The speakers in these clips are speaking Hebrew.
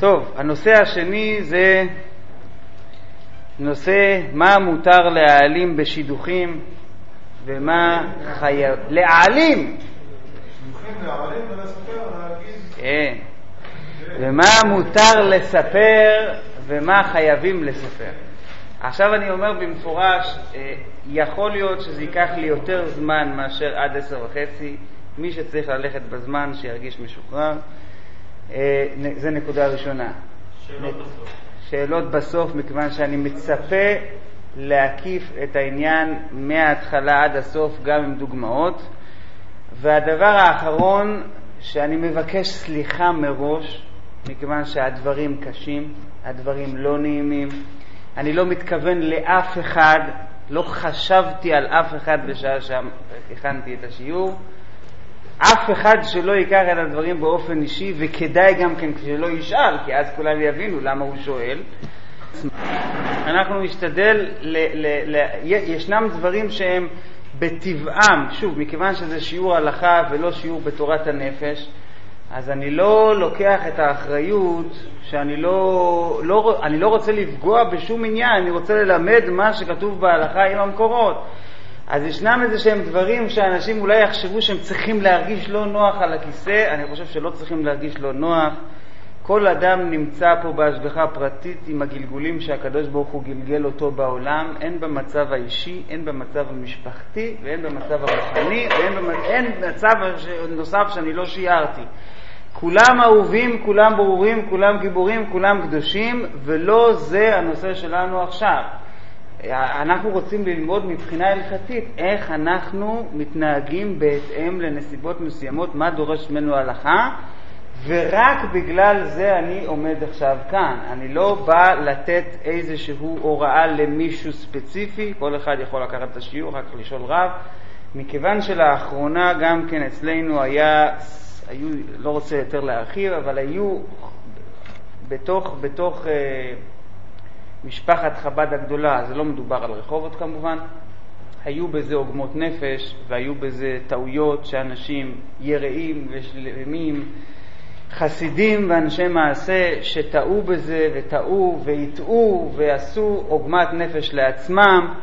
טוב, הנושא השני זה נושא מה מותר להעלים בשידוכים ומה חייב... להעלים! כן. ומה מותר לספר ומה חייבים לספר. עכשיו אני אומר במפורש, אה, יכול להיות שזה ייקח לי יותר זמן מאשר עד עשר וחצי. מי שצריך ללכת בזמן, שירגיש משוחרר. אה, זה נקודה ראשונה. שאלות בסוף. שאלות בסוף, מכיוון שאני מצפה להקיף את העניין מההתחלה עד הסוף, גם עם דוגמאות. והדבר האחרון, שאני מבקש סליחה מראש, מכיוון שהדברים קשים, הדברים לא נעימים. אני לא מתכוון לאף אחד, לא חשבתי על אף אחד בשעה שהכנתי את השיעור. אף אחד שלא ייקח את הדברים באופן אישי, וכדאי גם כן שלא ישאל, כי אז כולם יבינו למה הוא שואל. אנחנו נשתדל, ל, ל, ל, ישנם דברים שהם בטבעם, שוב, מכיוון שזה שיעור הלכה ולא שיעור בתורת הנפש, אז אני לא לוקח את האחריות שאני לא, לא, אני לא רוצה לפגוע בשום עניין, אני רוצה ללמד מה שכתוב בהלכה עם המקורות. אז ישנם איזה שהם דברים שאנשים אולי יחשבו שהם צריכים להרגיש לא נוח על הכיסא, אני חושב שלא צריכים להרגיש לא נוח. כל אדם נמצא פה בהשגחה פרטית עם הגלגולים שהקדוש ברוך הוא גלגל אותו בעולם, הן במצב האישי, הן במצב המשפחתי, והן במצב הרוחני, והן במצב נוסף שאני לא שיערתי. כולם אהובים, כולם ברורים, כולם גיבורים, כולם קדושים, ולא זה הנושא שלנו עכשיו. אנחנו רוצים ללמוד מבחינה הלכתית איך אנחנו מתנהגים בהתאם לנסיבות מסוימות, מה דורש ממנו ההלכה, ורק בגלל זה אני עומד עכשיו כאן. אני לא בא לתת איזושהי הוראה למישהו ספציפי, כל אחד יכול לקחת את השיעור, כך לשאול רב, מכיוון שלאחרונה גם כן אצלנו היה, היו, לא רוצה יותר להרחיב, אבל היו בתוך, בתוך אה, משפחת חב"ד הגדולה, זה לא מדובר על רחובות כמובן, היו בזה עוגמות נפש והיו בזה טעויות שאנשים יראים ושלמים, חסידים ואנשי מעשה שטעו בזה וטעו והטעו ועשו עוגמת נפש לעצמם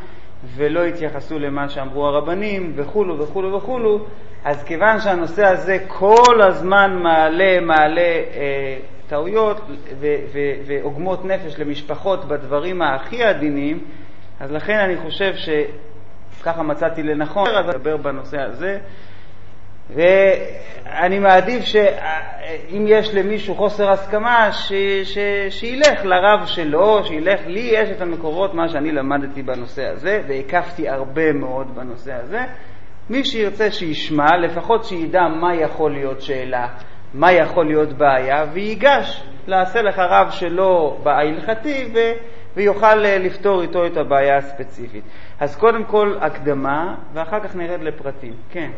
ולא התייחסו למה שאמרו הרבנים וכולו וכולו וכולו, אז כיוון שהנושא הזה כל הזמן מעלה, מעלה אה, טעויות ועוגמות נפש למשפחות בדברים הכי עדינים, אז לכן אני חושב שככה מצאתי לנכון לדבר בנושא הזה. ואני מעדיף שאם יש למישהו חוסר הסכמה, ש, ש, שילך לרב שלו, שילך, לי יש את המקורות, מה שאני למדתי בנושא הזה, והקפתי הרבה מאוד בנושא הזה. מי שירצה שישמע, לפחות שידע מה יכול להיות שאלה מה יכול להיות בעיה, וייגש לעשה לך רב שלו בהלכתי ו... ויוכל אה, לפתור איתו את הבעיה הספציפית. אז קודם כל הקדמה, ואחר כך נרד לפרטים. כן.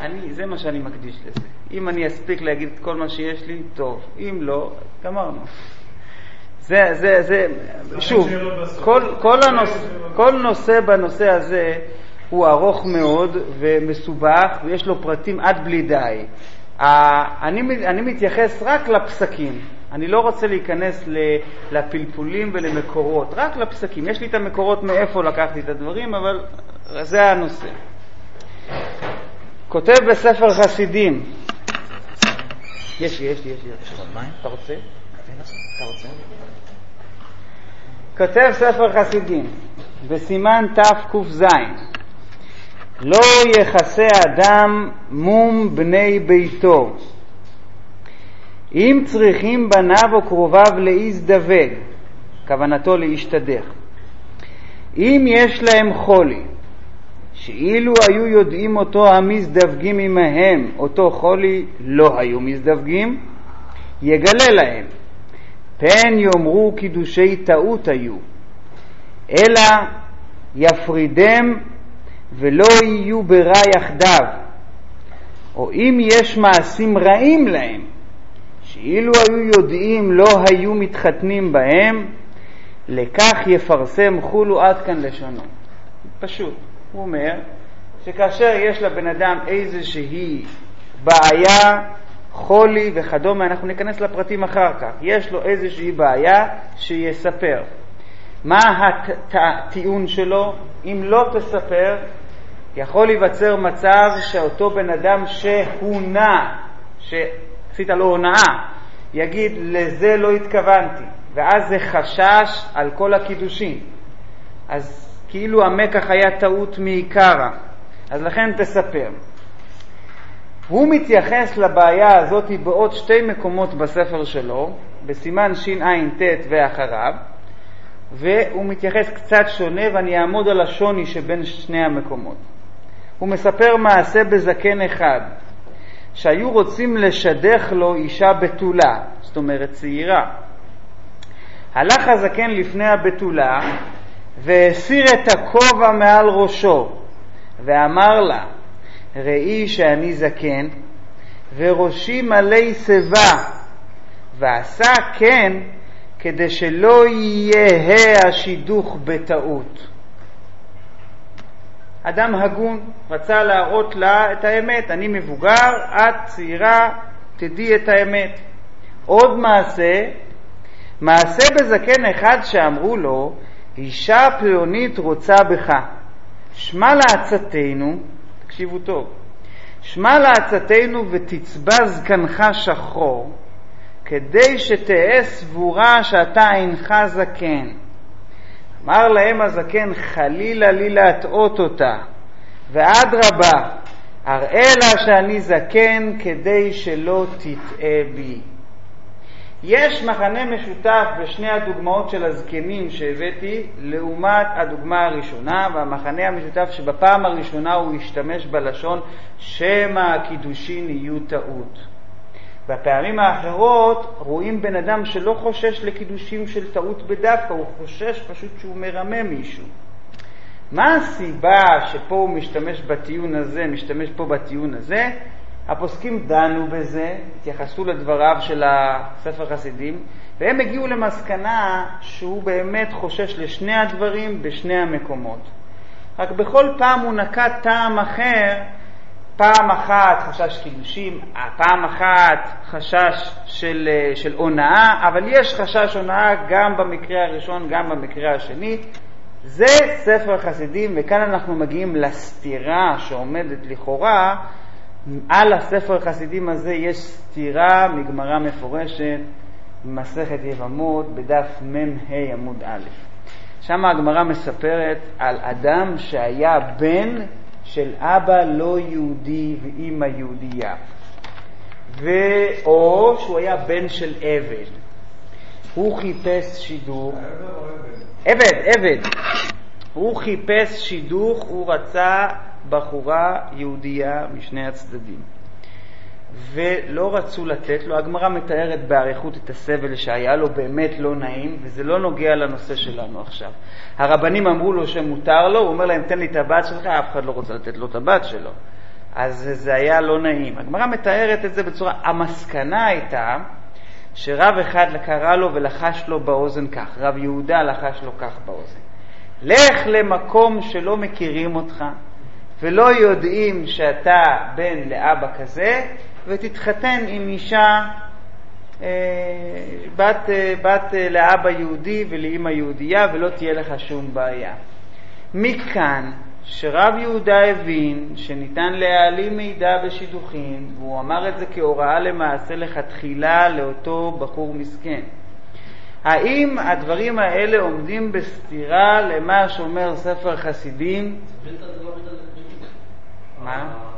אני, זה מה שאני מקדיש לזה. אם אני אספיק להגיד את כל מה שיש לי, טוב. אם לא, גמרנו. זה, זה, זה, שוב, כל, כל, הנוש, כל נושא בנושא הזה הוא ארוך מאוד ומסובך ויש לו פרטים עד בלי די. אני, אני מתייחס רק לפסקים, אני לא רוצה להיכנס לפלפולים ולמקורות, רק לפסקים. יש לי את המקורות מאיפה לקחתי את הדברים, אבל זה הנושא. כותב בספר חסידים, יש לי, יש לי, יש לי. אתה רוצה? אתה רוצה? כותב ספר חסידים בסימן תק"ז לא יכסה אדם מום בני ביתו. אם צריכים בניו או קרוביו להזדווג, כוונתו להשתדך. אם יש להם חולי, שאילו היו יודעים אותו המזדווגים עמהם, אותו חולי לא היו מזדווגים, יגלה להם. פן יאמרו קידושי טעות היו, אלא יפרידם ולא יהיו ברע יחדיו, או אם יש מעשים רעים להם, שאילו היו יודעים לא היו מתחתנים בהם, לכך יפרסם חולו עד כאן לשונו. פשוט. הוא אומר שכאשר יש לבן אדם איזושהי בעיה, חולי וכדומה, אנחנו ניכנס לפרטים אחר כך. יש לו איזושהי בעיה שיספר. מה הטיעון שלו? אם לא תספר, יכול להיווצר מצב שאותו בן אדם שהונע, שעשית לו הונאה, יגיד, לזה לא התכוונתי, ואז זה חשש על כל הקידושים. אז כאילו המקח היה טעות מעיקרא, אז לכן תספר. הוא מתייחס לבעיה הזאת בעוד שתי מקומות בספר שלו, בסימן שע"ט ואחריו, והוא מתייחס קצת שונה ואני אעמוד על השוני שבין שני המקומות. הוא מספר מעשה בזקן אחד, שהיו רוצים לשדך לו אישה בתולה, זאת אומרת צעירה. הלך הזקן לפני הבתולה והסיר את הכובע מעל ראשו ואמר לה, ראי שאני זקן וראשי מלא שיבה, ועשה כן כדי שלא יהיה השידוך בטעות. אדם הגון רצה להראות לה את האמת, אני מבוגר, את צעירה, תדעי את האמת. עוד מעשה, מעשה בזקן אחד שאמרו לו, אישה פלונית רוצה בך, שמע לעצתנו, תקשיבו טוב, שמע לעצתנו ותצבע זקנך שחור, כדי שתהא סבורה שאתה אינך זקן. אמר להם הזקן, חלילה לי להטעות אותה, ואדרבה, אראה לה שאני זקן כדי שלא תטעה בי. יש מחנה משותף בשני הדוגמאות של הזקנים שהבאתי לעומת הדוגמה הראשונה והמחנה המשותף שבפעם הראשונה הוא השתמש בלשון שמא הקידושין יהיו טעות. בפעמים האחרות רואים בן אדם שלא חושש לקידושים של טעות בדווקא, הוא חושש פשוט שהוא מרמה מישהו. מה הסיבה שפה הוא משתמש בטיעון הזה, משתמש פה בטיעון הזה? הפוסקים דנו בזה, התייחסו לדבריו של הספר חסידים, והם הגיעו למסקנה שהוא באמת חושש לשני הדברים בשני המקומות. רק בכל פעם הוא נקט טעם אחר, פעם אחת חשש קידושים, פעם אחת חשש של, של הונאה, אבל יש חשש הונאה גם במקרה הראשון, גם במקרה השני. זה ספר חסידים, וכאן אנחנו מגיעים לסתירה שעומדת לכאורה על הספר החסידים הזה יש סתירה מגמרא מפורשת, מסכת יבמות, בדף מ"ה עמוד א'. שם הגמרא מספרת על אדם שהיה בן של אבא לא יהודי ואימא יהודייה, או שהוא היה בן של עבד. הוא חיפש שידוך. עבד, עבד. הוא חיפש שידוך, הוא רצה בחורה יהודייה משני הצדדים. ולא רצו לתת לו, הגמרא מתארת באריכות את הסבל שהיה לו, באמת לא נעים, וזה לא נוגע לנושא שלנו עכשיו. הרבנים אמרו לו שמותר לו, הוא אומר להם, תן לי את הבת שלך, אף אחד לא רוצה לתת לו את הבת שלו. אז זה היה לא נעים. הגמרא מתארת את זה בצורה, המסקנה הייתה שרב אחד קרא לו ולחש לו באוזן כך, רב יהודה לחש לו כך באוזן. לך למקום שלא מכירים אותך, ולא יודעים שאתה בן לאבא כזה, ותתחתן עם אישה, אה, בת, אה, בת אה, לאבא יהודי ולאימא יהודייה, ולא תהיה לך שום בעיה. מכאן שרב יהודה הבין שניתן להעלים מידע בשידוכים, והוא אמר את זה כהוראה למעשה לכתחילה לאותו בחור מסכן. האם הדברים האלה עומדים בסתירה למה שאומר ספר חסידים? מה?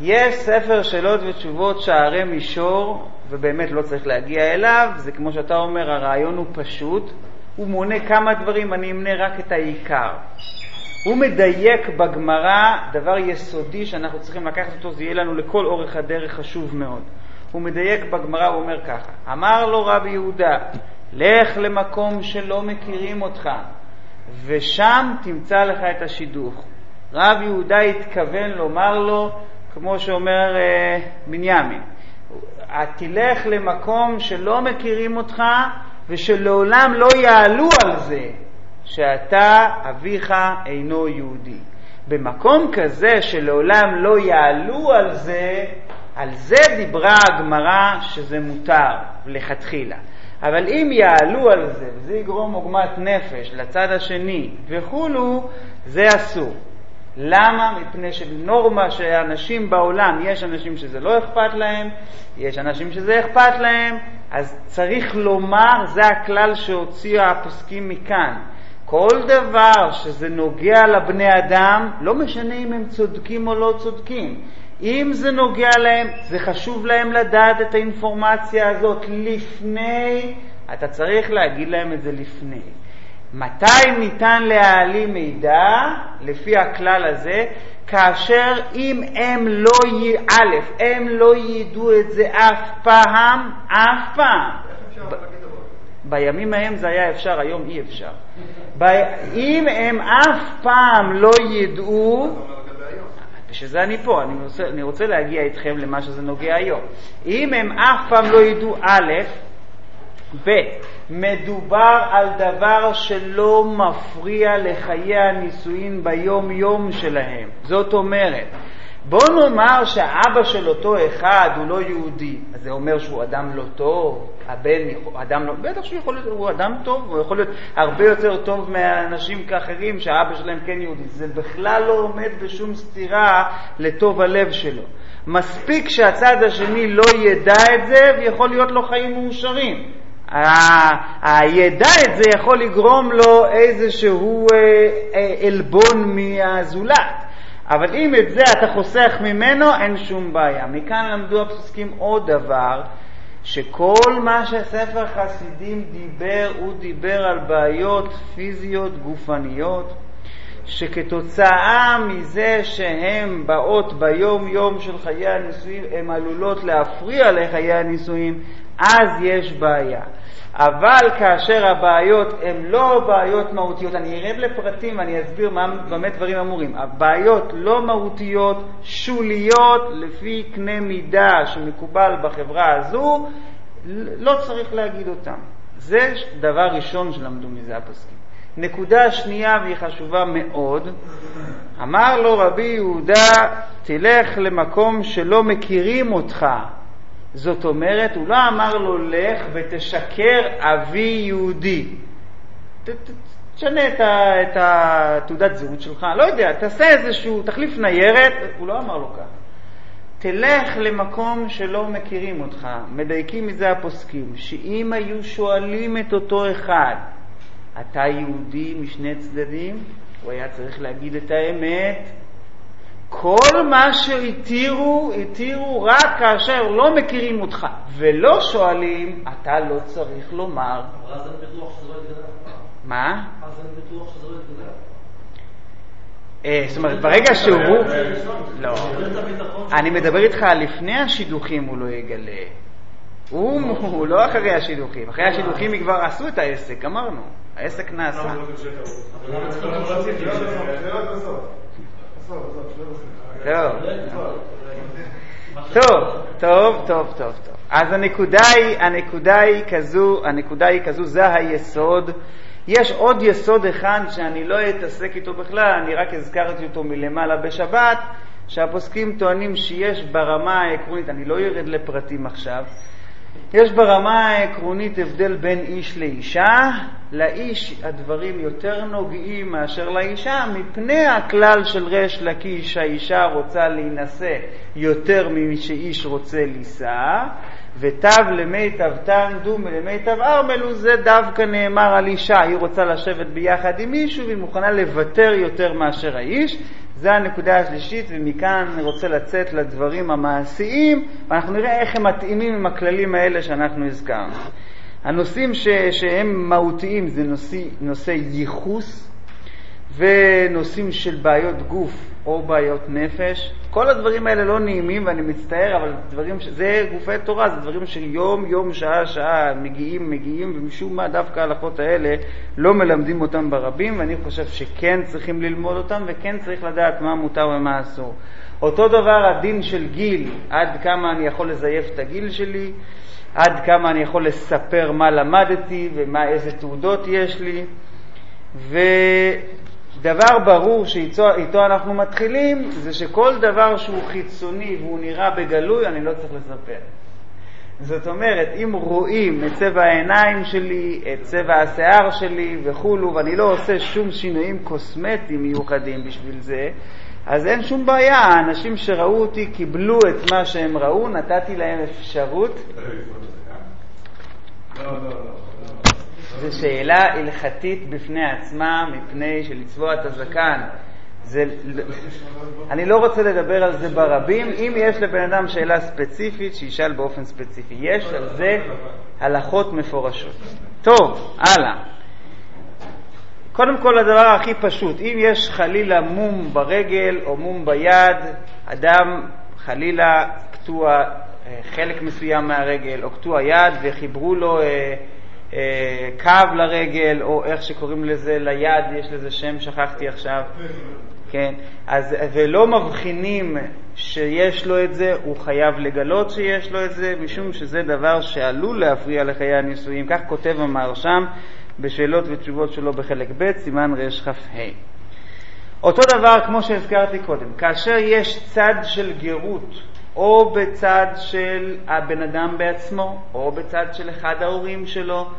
יש ספר שאלות ותשובות שערי מישור, ובאמת לא צריך להגיע אליו, זה כמו שאתה אומר, הרעיון הוא פשוט, הוא מונה כמה דברים, אני אמנה רק את העיקר. הוא מדייק בגמרא דבר יסודי שאנחנו צריכים לקחת אותו, זה יהיה לנו לכל אורך הדרך חשוב מאוד. הוא מדייק בגמרא, הוא אומר ככה, אמר לו רבי יהודה, לך למקום שלא מכירים אותך, ושם תמצא לך את השידוך. רב יהודה התכוון לומר לו, כמו שאומר אה, בנימין, תלך למקום שלא מכירים אותך ושלעולם לא יעלו על זה שאתה אביך אינו יהודי. במקום כזה שלעולם לא יעלו על זה, על זה דיברה הגמרא שזה מותר לכתחילה. אבל אם יעלו על זה, וזה יגרום עוגמת נפש לצד השני וכולו, זה אסור. למה? מפני שנורמה שאנשים בעולם, יש אנשים שזה לא אכפת להם, יש אנשים שזה אכפת להם, אז צריך לומר, זה הכלל שהוציאו הפוסקים מכאן. כל דבר שזה נוגע לבני אדם, לא משנה אם הם צודקים או לא צודקים. אם זה נוגע להם, זה חשוב להם לדעת את האינפורמציה הזאת לפני, אתה צריך להגיד להם את זה לפני. מתי ניתן להעלים מידע, לפי הכלל הזה, כאשר אם הם לא, י... א', הם לא ידעו את זה אף פעם, אף פעם. בימים ההם זה היה אפשר, היום אי אפשר. ב... אם הם אף פעם לא ידעו, בשביל זה אני פה, אני רוצה, אני רוצה להגיע איתכם למה שזה נוגע היום. אם הם אף פעם לא ידעו א', ב', מדובר על דבר שלא מפריע לחיי הנישואין ביום-יום שלהם. זאת אומרת, בוא נאמר שהאבא של אותו אחד הוא לא יהודי, אז זה אומר שהוא אדם לא טוב, הבן אדם לא, בטח שהוא יכול להיות, הוא אדם טוב, הוא יכול להיות הרבה יותר טוב מאנשים כאחרים שהאבא שלהם כן יהודי, זה בכלל לא עומד בשום סתירה לטוב הלב שלו. מספיק שהצד השני לא ידע את זה ויכול להיות לו חיים מאושרים. הידע את זה יכול לגרום לו איזשהו אה, אה, עלבון מהזולת. אבל אם את זה אתה חוסך ממנו, אין שום בעיה. מכאן למדו הפוסקים עוד דבר, שכל מה שספר חסידים דיבר, הוא דיבר על בעיות פיזיות גופניות, שכתוצאה מזה שהן באות ביום-יום של חיי הנישואים, הן עלולות להפריע לחיי הנישואים, אז יש בעיה. אבל כאשר הבעיות הן לא בעיות מהותיות, אני ארד לפרטים, אני אסביר מה באמת דברים אמורים. הבעיות לא מהותיות, שוליות, לפי קנה מידה שמקובל בחברה הזו, לא צריך להגיד אותם. זה דבר ראשון שלמדו מזה הפוסקים. נקודה שנייה, והיא חשובה מאוד, אמר לו רבי יהודה, תלך למקום שלא מכירים אותך, זאת אומרת, הוא לא אמר לו לך ותשקר אבי יהודי. תשנה את, את התעודת זהות שלך, לא יודע, תעשה איזשהו, תחליף ניירת, הוא לא אמר לו ככה. תלך למקום שלא מכירים אותך. מדייקים מזה הפוסקים, שאם היו שואלים את אותו אחד, אתה יהודי משני צדדים, הוא היה צריך להגיד את האמת, כל מה שהתירו, התירו רק כאשר לא מכירים אותך ולא שואלים, אתה לא צריך לומר. אבל אז אני בטוח שזה לא יתגלה מה? אז אני בטוח שזה לא יתגלה. אה, זאת אומרת, ברגע שהוא... לא. אני מדבר איתך על לפני השידוכים הוא לא יגלה. הוא, הוא לא אחרי השידוכים. אחרי השידוכים הם כבר עשו את העסק, אמרנו. העסק נעשה. טוב, טוב, טוב, טוב, טוב. אז הנקודה היא, הנקודה היא כזו, הנקודה היא כזו, זה היסוד. יש עוד יסוד אחד שאני לא אתעסק איתו בכלל, אני רק הזכרתי אותו מלמעלה בשבת, שהפוסקים טוענים שיש ברמה העקרונית, אני לא יורד לפרטים עכשיו, יש ברמה העקרונית הבדל בין איש לאישה, לאיש הדברים יותר נוגעים מאשר לאישה, מפני הכלל של ריש לקיש, האישה רוצה להינשא יותר משאיש רוצה לישא, ותו למיטב תעמדו מלמיטב ארמלו, זה דווקא נאמר על אישה, היא רוצה לשבת ביחד עם מישהו והיא מוכנה לוותר יותר מאשר האיש, זה הנקודה השלישית, ומכאן אני רוצה לצאת לדברים המעשיים, ואנחנו נראה איך הם מתאימים עם הכללים האלה שאנחנו הזכרנו. הנושאים ש, שהם מהותיים זה נושא, נושא ייחוס ונושאים של בעיות גוף או בעיות נפש. כל הדברים האלה לא נעימים ואני מצטער, אבל דברים, ש... זה גופי תורה, זה דברים של יום, שעה, שעה, מגיעים, מגיעים, ומשום מה דווקא ההלכות האלה לא מלמדים אותם ברבים, ואני חושב שכן צריכים ללמוד אותם וכן צריך לדעת מה מותר ומה אסור. אותו דבר הדין של גיל, עד כמה אני יכול לזייף את הגיל שלי, עד כמה אני יכול לספר מה למדתי ואיזה תעודות יש לי, ו... דבר ברור שאיתו אנחנו מתחילים, זה שכל דבר שהוא חיצוני והוא נראה בגלוי, אני לא צריך לספר. זאת אומרת, אם רואים את צבע העיניים שלי, את צבע השיער שלי וכולו, ואני לא עושה שום שינויים קוסמטיים מיוחדים בשביל זה, אז אין שום בעיה, האנשים שראו אותי קיבלו את מה שהם ראו, נתתי להם אפשרות. זו שאלה הלכתית בפני עצמה, מפני שלצבוע את הזקן זה, אני לא רוצה לדבר על זה ברבים, אם יש לבן אדם שאלה ספציפית, שישאל באופן ספציפי. יש על זה הלכות מפורשות. טוב, הלאה. קודם כל הדבר הכי פשוט, אם יש חלילה מום ברגל או מום ביד, אדם חלילה קטוע אה, חלק מסוים מהרגל או קטוע יד וחיברו לו אה, אה, קו לרגל או איך שקוראים לזה ליד, יש לזה שם, שכחתי עכשיו, כן, אז, ולא מבחינים שיש לו את זה, הוא חייב לגלות שיש לו את זה, משום שזה דבר שעלול להפריע לחיי הנישואים. כך כותב המהרשם בשאלות ותשובות שלו בחלק ב', סימן רכ"ה. אותו דבר כמו שהזכרתי קודם, כאשר יש צד של גרות, או בצד של הבן אדם בעצמו, או בצד של אחד ההורים שלו,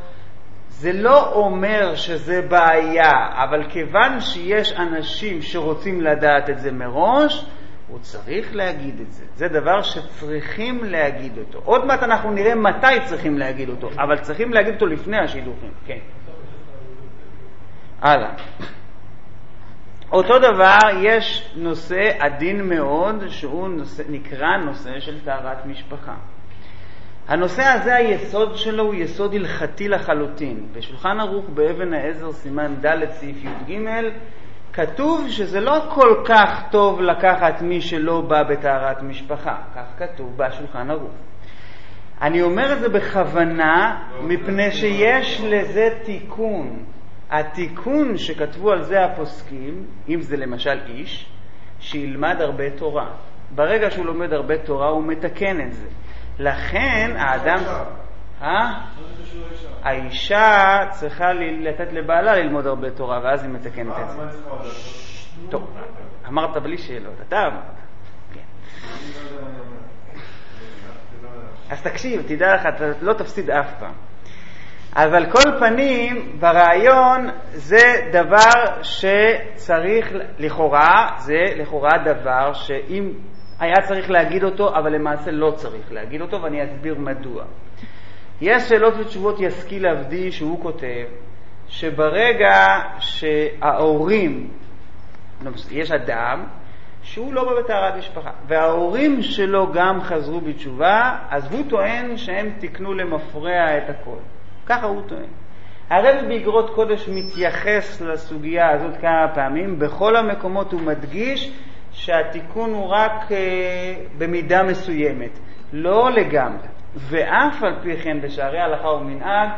זה לא אומר שזה בעיה, אבל כיוון שיש אנשים שרוצים לדעת את זה מראש, הוא צריך להגיד את זה. זה דבר שצריכים להגיד אותו. עוד מעט אנחנו נראה מתי צריכים להגיד אותו, אבל צריכים להגיד אותו לפני השידוכים. כן. הלאה. אותו דבר, יש נושא עדין מאוד, שהוא נושא, נקרא נושא של טהרת משפחה. הנושא הזה, היסוד שלו הוא יסוד הלכתי לחלוטין. בשולחן ערוך באבן העזר סימן ד' סעיף י"ג כתוב שזה לא כל כך טוב לקחת מי שלא בא בטהרת משפחה, כך כתוב בשולחן ערוך. אני אומר את זה בכוונה מפני שיש לזה תיקון. התיקון שכתבו על זה הפוסקים, אם זה למשל איש, שילמד הרבה תורה. ברגע שהוא לומד הרבה תורה הוא מתקן את זה. לכן האדם... אה? האישה צריכה לתת לבעלה ללמוד הרבה תורה, ואז היא מתקנת את זה. טוב, אמרת בלי שאלות, אתה אמרת. כן. אז תקשיב, תדע לך, אתה לא תפסיד אף פעם. אבל כל פנים, ברעיון זה דבר שצריך, לכאורה, זה לכאורה דבר שאם היה צריך להגיד אותו, אבל למעשה לא צריך להגיד אותו, ואני אסביר מדוע. יש שאלות ותשובות ישכיל עבדי שהוא כותב, שברגע שההורים, יש אדם שהוא לא בטהרת משפחה, וההורים שלו גם חזרו בתשובה, אז הוא טוען שהם תיקנו למפרע את הכל. ככה הוא טוען. הרב באגרות קודש מתייחס לסוגיה הזאת כמה פעמים, בכל המקומות הוא מדגיש שהתיקון הוא רק אה, במידה מסוימת, לא לגמרי. ואף על פי כן בשערי הלכה ומנהג,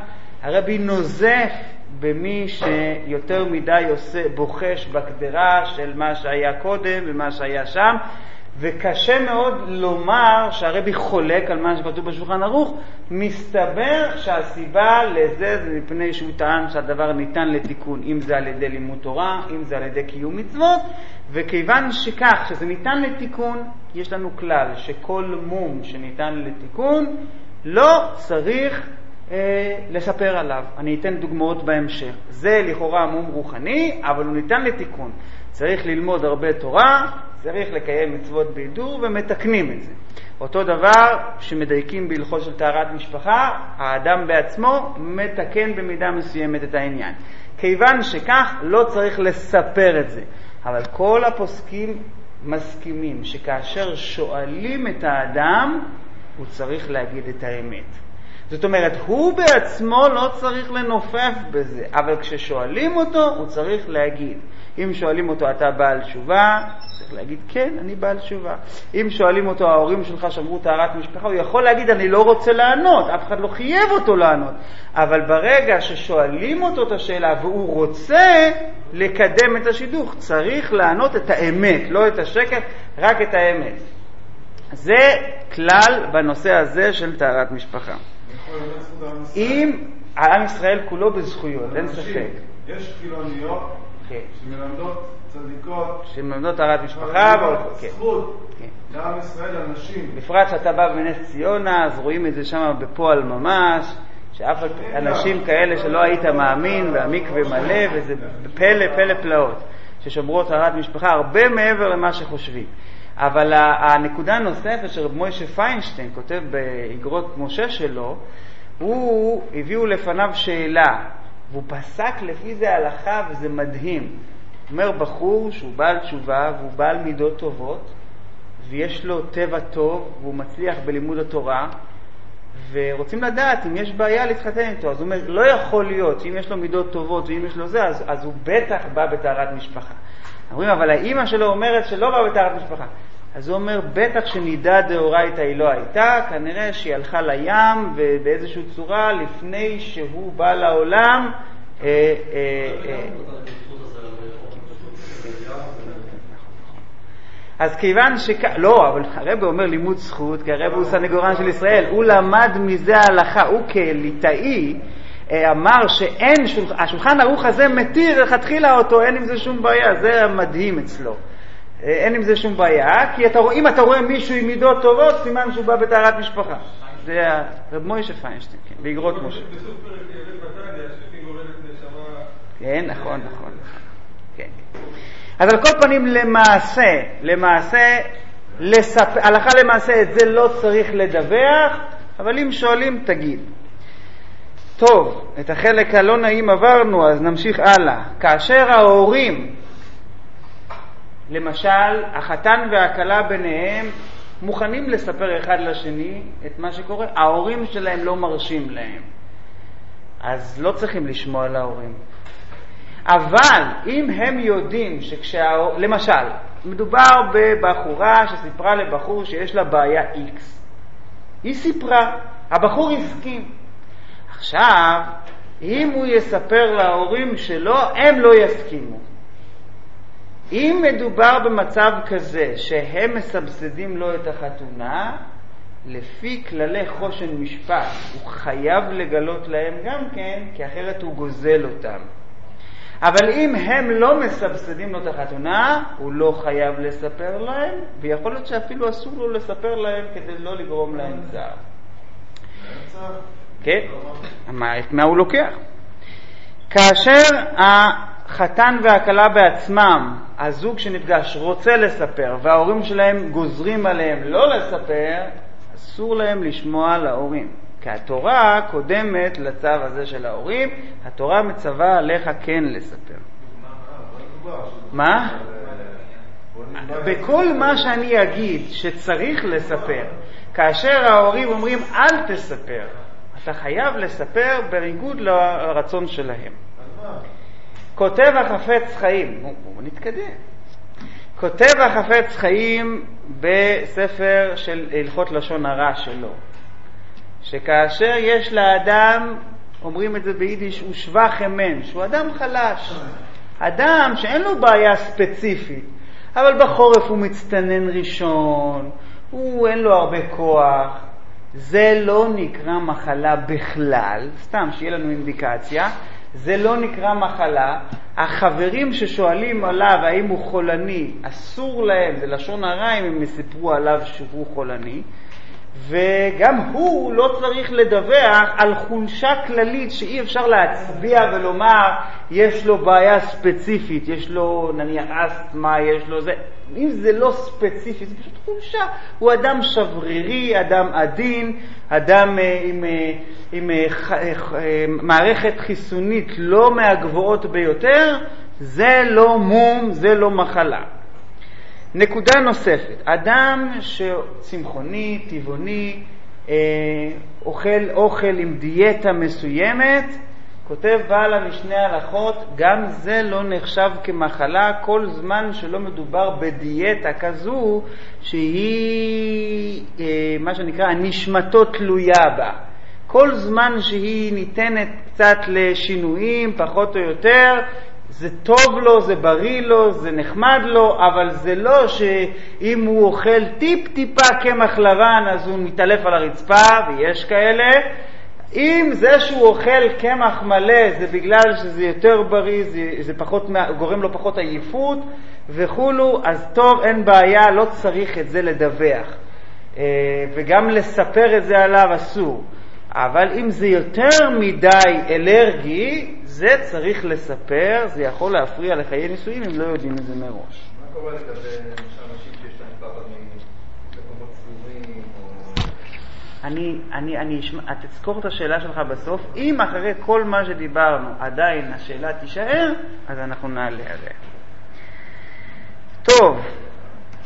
הרבי נוזף במי שיותר מדי עושה, בוחש בקדרה של מה שהיה קודם ומה שהיה שם, וקשה מאוד לומר שהרבי חולק על מה שכתוב בשולחן ערוך, מסתבר שהסיבה לזה זה מפני שהוא טען שהדבר ניתן לתיקון, אם זה על ידי לימוד תורה, אם זה על ידי קיום מצוות, וכיוון שכך, שזה ניתן לתיקון, יש לנו כלל שכל מום שניתן לתיקון, לא צריך אה, לספר עליו. אני אתן דוגמאות בהמשך. זה לכאורה מום רוחני, אבל הוא ניתן לתיקון. צריך ללמוד הרבה תורה, צריך לקיים מצוות בהידור ומתקנים את זה. אותו דבר שמדייקים בהלכות של טהרת משפחה, האדם בעצמו מתקן במידה מסוימת את העניין. כיוון שכך, לא צריך לספר את זה. אבל כל הפוסקים מסכימים שכאשר שואלים את האדם, הוא צריך להגיד את האמת. זאת אומרת, הוא בעצמו לא צריך לנופף בזה, אבל כששואלים אותו, הוא צריך להגיד. אם שואלים אותו, אתה בעל תשובה, צריך להגיד, כן, אני בעל תשובה. אם שואלים אותו, ההורים שלך שמרו טהרת משפחה, הוא יכול להגיד, אני לא רוצה לענות, אף אחד לא חייב אותו לענות. אבל ברגע ששואלים אותו את השאלה והוא רוצה לקדם את השידוך, צריך לענות את האמת, לא את השקר, רק את האמת. זה כלל בנושא הזה של טהרת משפחה. אם עם ישראל כולו בזכויות, אין ספק. יש חילוניות כן. שמלמדות צדיקות, שמלמדות טהרת משפחה, כן. זכות כן. לעם ישראל, לנשים. בפרט שאתה בא בנס ציונה, אז רואים את זה שם בפועל ממש, שאף אנשים כאלה שלא היית מאמין, והמקווה מלא, וזה פלא, פלא פלאות, ששומרות טהרת משפחה הרבה מעבר למה שחושבים. אבל הנקודה הנוספת שרב מוישה פיינשטיין כותב באגרות משה שלו, הוא, הביאו לפניו שאלה, והוא פסק לפי זה הלכה, וזה מדהים. אומר בחור שהוא בעל תשובה והוא בעל מידות טובות, ויש לו טבע טוב, והוא מצליח בלימוד התורה, ורוצים לדעת אם יש בעיה להתחתן איתו. אז הוא אומר, לא יכול להיות שאם יש לו מידות טובות ואם יש לו זה, אז, אז הוא בטח בא בטהרת משפחה. אומרים, אבל האימא שלו אומרת שלא בא בטהרת משפחה. אז הוא אומר, בטח שנידה דאורייתא היא לא הייתה, כנראה שהיא הלכה לים ובאיזושהי צורה לפני שהוא בא לעולם. אה, אה, אה, אז כיוון שכ... לא, אבל הרב אומר לימוד זכות, כי הרב הוא סנגורן של ישראל, הוא למד מזה ההלכה, הוא כליטאי אמר שאין, שולח... השולחן ערוך הזה מתיר לכתחילה אותו, אין עם זה שום בעיה, זה המדהים אצלו. אה, אין עם זה שום בעיה, כי אתה, אם אתה רואה מישהו עם מידות טובות, סימן שהוא בא בטהרת משפחה. זה הרב מוישה פיינשטיין, כן, באגרות משה. כן, נכון, נכון, נכון. כן. אז על כל פנים, למעשה, למעשה, לספ... הלכה למעשה את זה לא צריך לדווח, אבל אם שואלים, תגיד. טוב, את החלק הלא נעים עברנו, אז נמשיך הלאה. כאשר ההורים, למשל, החתן והכלה ביניהם, מוכנים לספר אחד לשני את מה שקורה, ההורים שלהם לא מרשים להם. אז לא צריכים לשמוע להורים. אבל אם הם יודעים שכשה... למשל, מדובר בבחורה שסיפרה לבחור שיש לה בעיה X. היא סיפרה, הבחור הסכים. עכשיו, אם הוא יספר להורים שלו, הם לא יסכימו. אם מדובר במצב כזה שהם מסבסדים לו את החתונה, לפי כללי חושן משפט, הוא חייב לגלות להם גם כן, כי אחרת הוא גוזל אותם. אבל אם הם לא מסבסדים לו את החתונה, הוא לא חייב לספר להם, ויכול להיות שאפילו אסור לו לספר להם כדי לא לגרום להם צער. כן? מה הוא לוקח? כאשר החתן והכלה בעצמם, הזוג שנפגש, רוצה לספר, וההורים שלהם גוזרים עליהם לא לספר, אסור להם לשמוע להורים. כי התורה קודמת לצו הזה של ההורים, התורה מצווה עליך כן לספר. מה? בכל מה שאני אגיד שצריך לספר, כאשר ההורים אומרים אל תספר, אתה חייב לספר בניגוד לרצון שלהם. כותב החפץ חיים, בואו בוא נתקדם. כותב החפץ חיים בספר של הלכות לשון הרע שלו, שכאשר יש לאדם, אומרים את זה ביידיש, הוא שבח אמן, שהוא אדם חלש, אדם שאין לו בעיה ספציפית, אבל בחורף הוא מצטנן ראשון, הוא אין לו הרבה כוח, זה לא נקרא מחלה בכלל, סתם שיהיה לנו אינדיקציה, זה לא נקרא מחלה. החברים ששואלים עליו האם הוא חולני, אסור להם, זה לשון הרע אם הם יספרו עליו שהוא חולני, וגם הוא לא צריך לדווח על חולשה כללית שאי אפשר להצביע ולומר יש לו בעיה ספציפית, יש לו נניח אסתמה, יש לו זה, אם זה לא ספציפי, זה פשוט חולשה. הוא אדם שברירי, אדם עדין, אדם אה, עם, אה, עם אה, אה, מערכת חיסונית לא מהגבוהות ביותר, זה לא מום, זה לא מחלה. נקודה נוספת, אדם שצמחוני, טבעוני, אה, אוכל אוכל עם דיאטה מסוימת, כותב בעל המשנה הלכות, גם זה לא נחשב כמחלה כל זמן שלא מדובר בדיאטה כזו שהיא אה, מה שנקרא נשמתו תלויה בה. כל זמן שהיא ניתנת קצת לשינויים, פחות או יותר, זה טוב לו, זה בריא לו, זה נחמד לו, אבל זה לא שאם הוא אוכל טיפ-טיפה קמח לבן אז הוא מתעלף על הרצפה, ויש כאלה, אם זה שהוא אוכל קמח מלא זה בגלל שזה יותר בריא, זה, זה פחות, גורם לו פחות עייפות וכולו, אז טוב, אין בעיה, לא צריך את זה לדווח. אה, וגם לספר את זה עליו אסור. אבל אם זה יותר מדי אלרגי, זה צריך לספר, זה יכול להפריע לחיי נישואים אם לא יודעים את זה מראש. מה קורה לגבי אנשים שיש להם פחד ממקומות סגורים. אני, אני, אני אשמע, תזכור את השאלה שלך בסוף. אם אחרי כל מה שדיברנו עדיין השאלה תישאר, אז אנחנו נעלה עליה. טוב,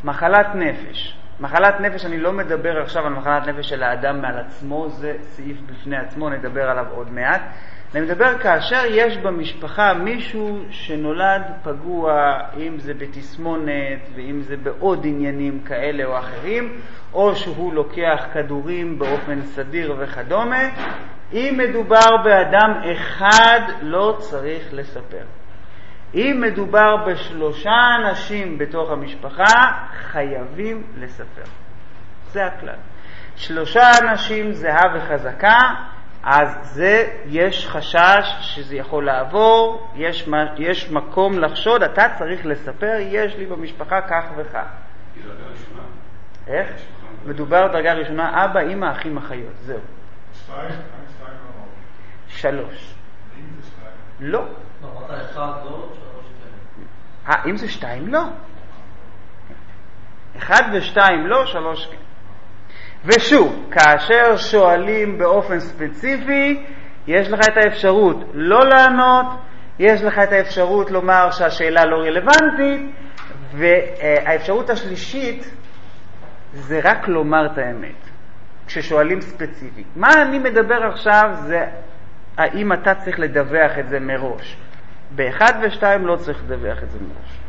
מחלת נפש. מחלת נפש, אני לא מדבר עכשיו על מחלת נפש של האדם מעל עצמו, זה סעיף בפני עצמו, נדבר עליו עוד מעט. אני מדבר כאשר יש במשפחה מישהו שנולד פגוע, אם זה בתסמונת ואם זה בעוד עניינים כאלה או אחרים, או שהוא לוקח כדורים באופן סדיר וכדומה. אם מדובר באדם אחד, לא צריך לספר. אם מדובר בשלושה אנשים בתוך המשפחה, חייבים לספר. זה הכלל. שלושה אנשים זהה וחזקה, אז זה, יש חשש שזה יכול לעבור, יש, יש מקום לחשוד, אתה צריך לספר, יש לי במשפחה כך וכך. איך? מדובר דרגה ראשונה, אבא, אמא, אחים, אחיות, זהו. שלוש. לא, אמרת אחד, לא, שלוש, כן. אה, אם זה שתיים, לא. אחד ושתיים לא, שלוש כן. ושוב, כאשר שואלים באופן ספציפי, יש לך את האפשרות לא לענות, יש לך את האפשרות לומר שהשאלה לא רלוונטית, והאפשרות השלישית זה רק לומר את האמת, כששואלים ספציפית. מה אני מדבר עכשיו זה האם אתה צריך לדווח את זה מראש. באחד ושתיים לא צריך לדווח את זה מראש.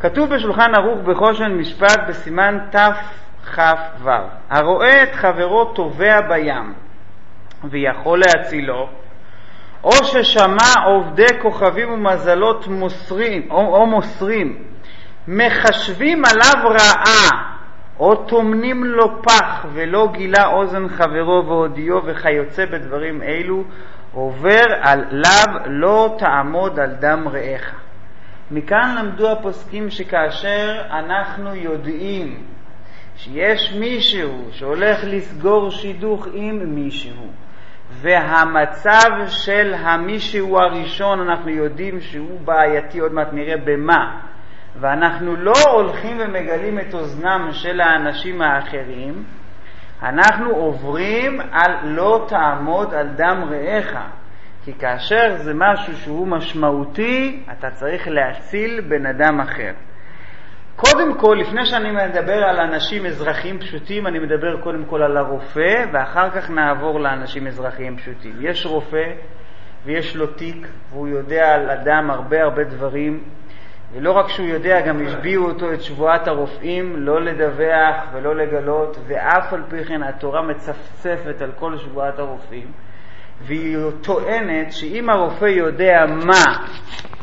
כתוב בשולחן ערוך בחושן משפט בסימן תכ"ו: הרואה את חברו טובע בים ויכול להצילו, או ששמע עובדי כוכבים ומזלות מוסרים, או, או מוסרים, מחשבים עליו רעה, או טומנים לו פח ולא גילה אוזן חברו והודיעו וכיוצא בדברים אלו, עובר עליו לא תעמוד על דם רעך. מכאן למדו הפוסקים שכאשר אנחנו יודעים שיש מישהו שהולך לסגור שידוך עם מישהו, והמצב של המישהו הראשון אנחנו יודעים שהוא בעייתי, עוד מעט נראה במה, ואנחנו לא הולכים ומגלים את אוזנם של האנשים האחרים, אנחנו עוברים על לא תעמוד על דם רעך. כי כאשר זה משהו שהוא משמעותי, אתה צריך להציל בן אדם אחר. קודם כל, לפני שאני מדבר על אנשים אזרחיים פשוטים, אני מדבר קודם כל על הרופא, ואחר כך נעבור לאנשים אזרחיים פשוטים. יש רופא ויש לו תיק, והוא יודע על אדם הרבה הרבה דברים, ולא רק שהוא יודע, גם השביעו אותו את שבועת הרופאים, לא לדווח ולא לגלות, ואף על פי כן התורה מצפצפת על כל שבועת הרופאים. והיא טוענת שאם הרופא יודע מה,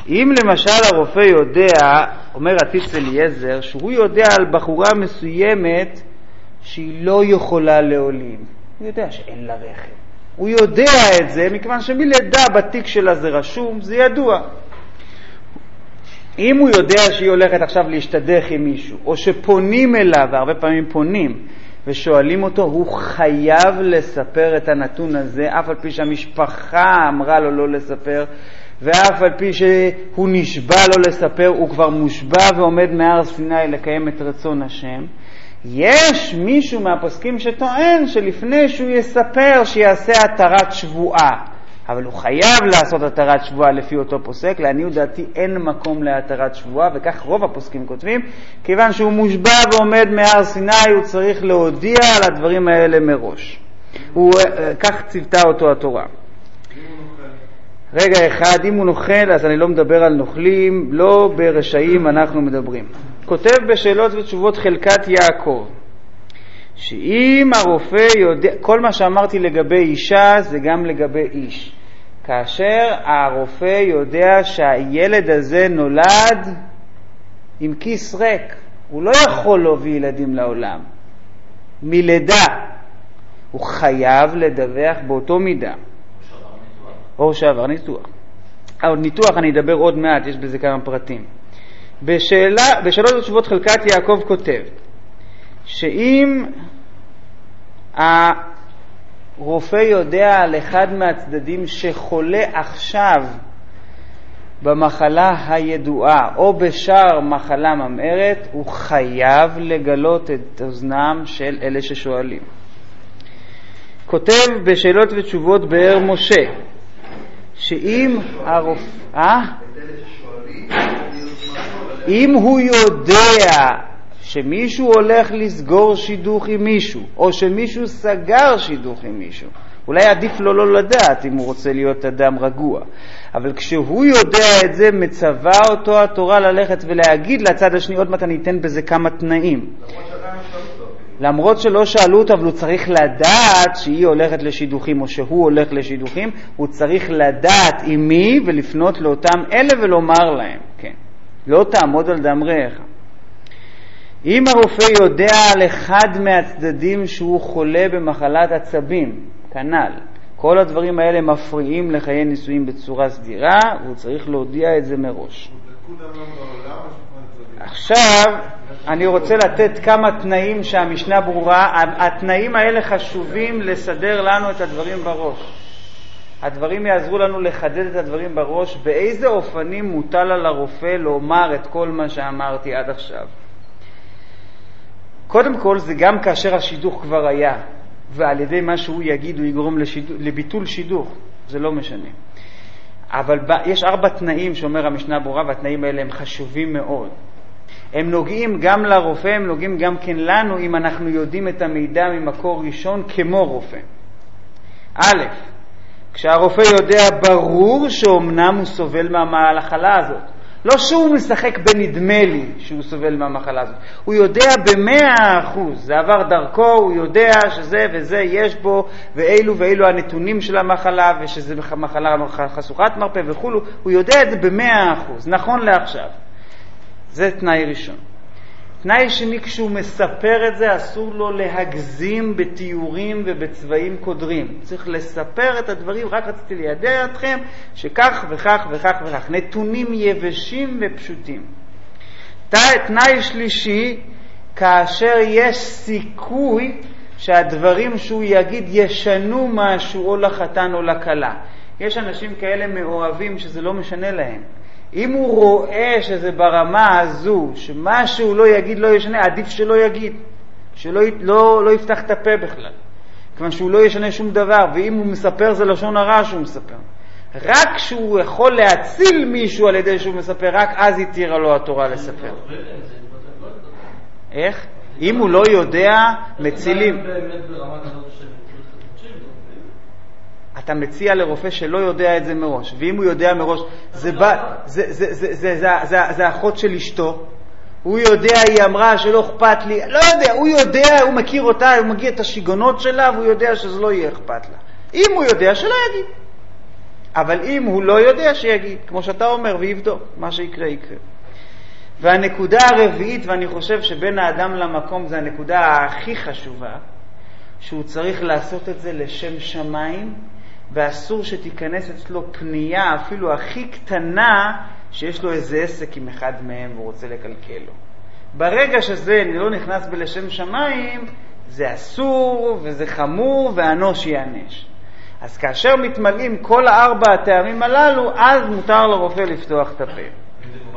אם למשל הרופא יודע, אומר עתיץ אליעזר, שהוא יודע על בחורה מסוימת שהיא לא יכולה להוליד, הוא יודע שאין לה רחם. הוא יודע את זה מכיוון שמלידה בתיק שלה זה רשום, זה ידוע. אם הוא יודע שהיא הולכת עכשיו להשתדך עם מישהו, או שפונים אליו, והרבה פעמים פונים, ושואלים אותו, הוא חייב לספר את הנתון הזה, אף על פי שהמשפחה אמרה לו לא לספר, ואף על פי שהוא נשבע לא לספר, הוא כבר מושבע ועומד מהר סיני לקיים את רצון השם. יש מישהו מהפוסקים שטוען שלפני שהוא יספר, שיעשה התרת שבועה. אבל הוא חייב לעשות התרת שבועה לפי אותו פוסק, לעניות דעתי אין מקום להתרת שבועה, וכך רוב הפוסקים כותבים, כיוון שהוא מושבע ועומד מהר סיני, הוא צריך להודיע על הדברים האלה מראש. הוא, כך ציוותה אותו התורה. רגע אחד, אם הוא נוכל, אז אני לא מדבר על נוכלים, לא ברשעים אנחנו מדברים. כותב בשאלות ותשובות חלקת יעקב, שאם הרופא יודע, כל מה שאמרתי לגבי אישה זה גם לגבי איש. כאשר הרופא יודע שהילד הזה נולד עם כיס ריק, הוא לא יכול להביא ילדים לעולם, מלידה. הוא חייב לדווח באותו מידה. או שעבר ניתוח. על ניתוח אני אדבר עוד מעט, יש בזה כמה פרטים. בשאלה, בשאלות ותשובות חלקת יעקב כותב שאם הרופא יודע על אחד מהצדדים שחולה עכשיו במחלה הידועה או בשאר מחלה ממארת, הוא חייב לגלות את אוזנם של אלה ששואלים. כותב בשאלות ותשובות באר משה, שאם הרופא... אה? אם הוא יודע שמישהו הולך לסגור שידוך עם מישהו, או שמישהו סגר שידוך עם מישהו, אולי עדיף לו לא לדעת אם הוא רוצה להיות אדם רגוע. אבל כשהוא יודע את זה, מצווה אותו התורה ללכת ולהגיד לצד השני, עוד מעט אני אתן בזה כמה תנאים. למרות שלא שאלו אותו, אבל הוא צריך לדעת שהיא הולכת לשידוכים או שהוא הולך לשידוכים, הוא צריך לדעת עם מי ולפנות לאותם אלה ולומר להם, כן. לא תעמוד על דם רעך. אם הרופא יודע על אחד מהצדדים שהוא חולה במחלת עצבים, כנ"ל, כל הדברים האלה מפריעים לחיי נישואים בצורה סדירה, והוא צריך להודיע את זה מראש. עכשיו אני רוצה לתת כמה תנאים שהמשנה ברורה, התנאים האלה חשובים לסדר לנו את הדברים בראש. הדברים יעזרו לנו לחדד את הדברים בראש, באיזה אופנים מוטל על הרופא לומר את כל מה שאמרתי עד עכשיו. קודם כל זה גם כאשר השידוך כבר היה, ועל ידי מה שהוא יגיד הוא יגרום לשידוך, לביטול שידוך, זה לא משנה. אבל יש ארבע תנאים שאומר המשנה ברורה, והתנאים האלה הם חשובים מאוד. הם נוגעים גם לרופא, הם נוגעים גם כן לנו אם אנחנו יודעים את המידע ממקור ראשון כמו רופא. א', כשהרופא יודע ברור שאומנם הוא סובל מהמחלה הזאת. לא שהוא משחק בנדמה לי שהוא סובל מהמחלה הזאת. הוא יודע במאה אחוז, זה עבר דרכו, הוא יודע שזה וזה יש בו, ואילו ואילו הנתונים של המחלה, ושזה מחלה חשוכת מרפא וכולו, הוא יודע את זה במאה אחוז, נכון לעכשיו. זה תנאי ראשון. תנאי שני, כשהוא מספר את זה, אסור לו להגזים בתיאורים ובצבעים קודרים. צריך לספר את הדברים, רק רציתי לידע אתכם שכך וכך וכך וכך. נתונים יבשים ופשוטים. תנאי שלישי, כאשר יש סיכוי שהדברים שהוא יגיד ישנו משהו או לחתן או לכלה. יש אנשים כאלה מאוהבים שזה לא משנה להם. אם הוא רואה שזה ברמה הזו, שמה שהוא לא יגיד לא ישנה, עדיף שלא יגיד, שלא לא, לא יפתח את הפה בכלל, כיוון שהוא לא ישנה שום דבר, ואם הוא מספר זה לשון הרע שהוא מספר. רק כשהוא יכול להציל מישהו על ידי שהוא מספר, רק אז התירה לו התורה לספר. איך? אם הוא לא יודע, מצילים. אתה מציע לרופא שלא יודע את זה מראש, ואם הוא יודע מראש, זה, בא, זה, זה, זה, זה, זה, זה, זה אחות של אשתו, הוא יודע, היא אמרה שלא אכפת לי, לא יודע, הוא יודע, הוא מכיר אותה, הוא מכיר את השיגונות שלה, והוא יודע שזה לא יהיה אכפת לה. אם הוא יודע, שלא יגיד. אבל אם הוא לא יודע, שיגיד, כמו שאתה אומר, ויבדוק, מה שיקרה יקרה. והנקודה הרביעית, ואני חושב שבין האדם למקום זה הנקודה הכי חשובה, שהוא צריך לעשות את זה לשם שמיים, ואסור שתיכנס אצלו פנייה, אפילו הכי קטנה, שיש לו איזה עסק עם אחד מהם והוא רוצה לקלקל לו. ברגע שזה לא נכנס בלשם שמיים, זה אסור וזה חמור ואנוש ייענש. אז כאשר מתמלאים כל הארבע הטעמים הללו, אז מותר לרופא לפתוח את הפה. אם,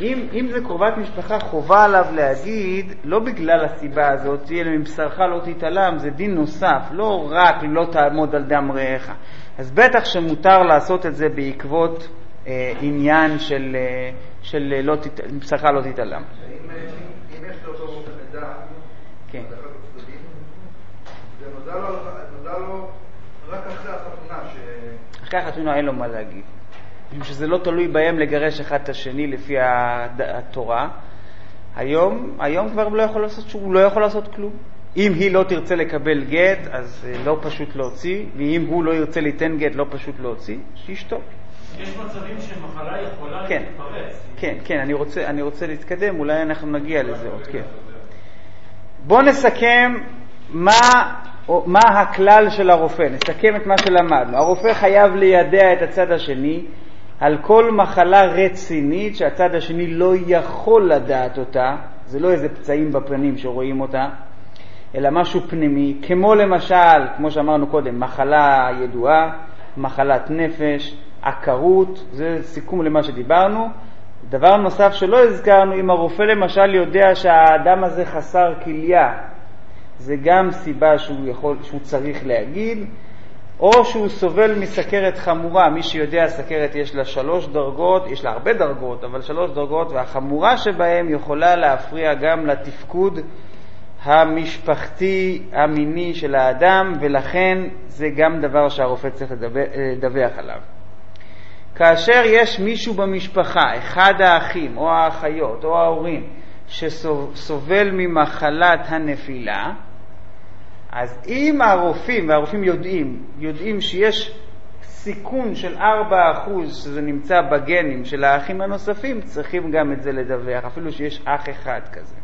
אם זה קרובת משפחה, חובה עליו להגיד, לא בגלל הסיבה הזאת, אלא מבשרך לא תתעלם, זה דין נוסף, לא רק לא תעמוד על דם רעך. אז בטח שמותר לעשות את זה בעקבות אה, עניין של, אה, של אה, לא תת, מבשרך לא תתעלם. אם יש לאותו מידע, כן. זה נודע לו רק אחרי החתונה. אחרי החתונה אין לו מה להגיד. משום שזה לא תלוי בהם לגרש אחד את השני לפי התורה. היום, היום כבר לא יכול לעשות, הוא לא יכול לעשות כלום. אם היא לא תרצה לקבל גט, אז אה, לא פשוט להוציא, ואם הוא לא ירצה ליתן גט, לא פשוט להוציא, שישתוק. יש מצבים שמחלה יכולה כן, להתפרץ. כן, כן, אני רוצה, אני רוצה להתקדם, אולי אנחנו נגיע לזה עוד, כן. בואו נסכם מה, מה הכלל של הרופא? נסכם את מה שלמדנו. הרופא חייב לידע את הצד השני על כל מחלה רצינית שהצד השני לא יכול לדעת אותה, זה לא איזה פצעים בפנים שרואים אותה, אלא משהו פנימי, כמו למשל, כמו שאמרנו קודם, מחלה ידועה, מחלת נפש, עקרות, זה סיכום למה שדיברנו. דבר נוסף שלא הזכרנו, אם הרופא למשל יודע שהאדם הזה חסר כליה, זה גם סיבה שהוא, יכול, שהוא צריך להגיד, או שהוא סובל מסכרת חמורה, מי שיודע, סכרת יש לה שלוש דרגות, יש לה הרבה דרגות, אבל שלוש דרגות, והחמורה שבהן יכולה להפריע גם לתפקוד המשפחתי המיני של האדם, ולכן זה גם דבר שהרופא צריך לדווח עליו. כאשר יש מישהו במשפחה, אחד האחים או האחיות או ההורים, שסובל ממחלת הנפילה, אז אם הרופאים, והרופאים יודעים, יודעים שיש סיכון של 4% שזה נמצא בגנים של האחים הנוספים, צריכים גם את זה לדווח, אפילו שיש אח אחד כזה.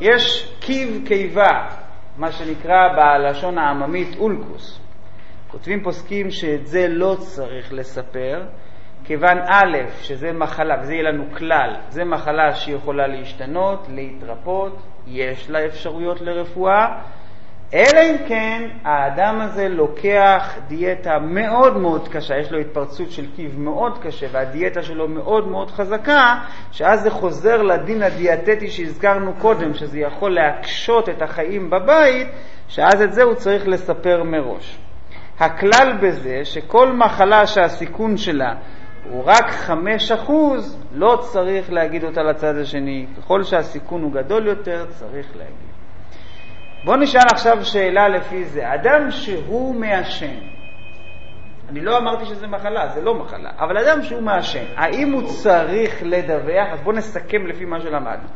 יש קיב קיבה, מה שנקרא בלשון העממית אולקוס. כותבים פוסקים שאת זה לא צריך לספר, כיוון א', שזה מחלה, וזה יהיה לנו כלל, זה מחלה שיכולה להשתנות, להתרפות, יש לה אפשרויות לרפואה, אלא אם כן האדם הזה לוקח דיאטה מאוד מאוד קשה, יש לו התפרצות של קיב מאוד קשה והדיאטה שלו מאוד מאוד חזקה, שאז זה חוזר לדין הדיאטטי שהזכרנו קודם, שזה יכול להקשות את החיים בבית, שאז את זה הוא צריך לספר מראש. הכלל בזה שכל מחלה שהסיכון שלה הוא רק חמש אחוז, לא צריך להגיד אותה לצד השני. ככל שהסיכון הוא גדול יותר, צריך להגיד. בואו נשאל עכשיו שאלה לפי זה. אדם שהוא מעשן, אני לא אמרתי שזה מחלה, זה לא מחלה, אבל אדם שהוא מעשן, האם הוא צריך לדווח? אז בואו נסכם לפי מה שלמדנו.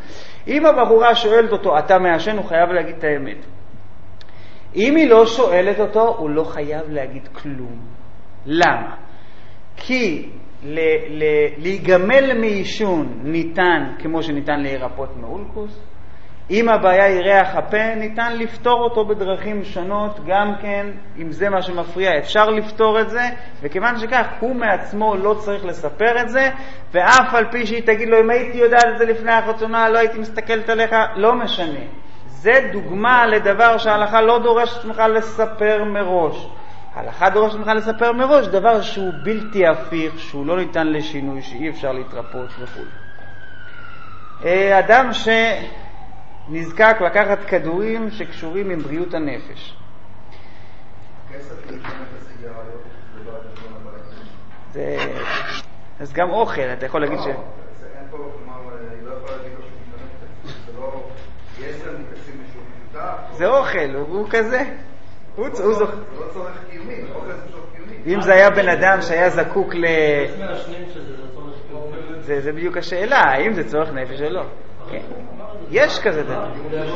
אם הבחורה שואלת אותו, אתה מעשן, הוא חייב להגיד את האמת. אם היא לא שואלת אותו, הוא לא חייב להגיד כלום. למה? כי ל- ל- להיגמל מעישון ניתן כמו שניתן להירפות מאולקוס. אם הבעיה היא ריח הפה, ניתן לפתור אותו בדרכים שונות, גם כן, אם זה מה שמפריע, אפשר לפתור את זה, וכיוון שכך, הוא מעצמו לא צריך לספר את זה, ואף על פי שהיא תגיד לו, אם הייתי יודעת את זה לפני החתונה, לא הייתי מסתכלת עליך, לא משנה. זה דוגמה לדבר שההלכה לא דורשת ממך לספר מראש. ההלכה דורשת ממך לספר מראש דבר שהוא בלתי הפיך, שהוא לא ניתן לשינוי, שאי אפשר להתרפות וכו'. אדם שנזקק לקחת כדורים שקשורים עם בריאות הנפש. זה... אז גם אוכל, אתה יכול להגיד ש... לא משתמש זה לא... זה אוכל, הוא כזה. הוא. לא צורך קיומי, צורך קיומי. אם זה היה בן אדם שהיה זקוק ל... שזה זה בדיוק השאלה, האם זה צורך נפש או לא. כן. יש כזה דבר. לא לא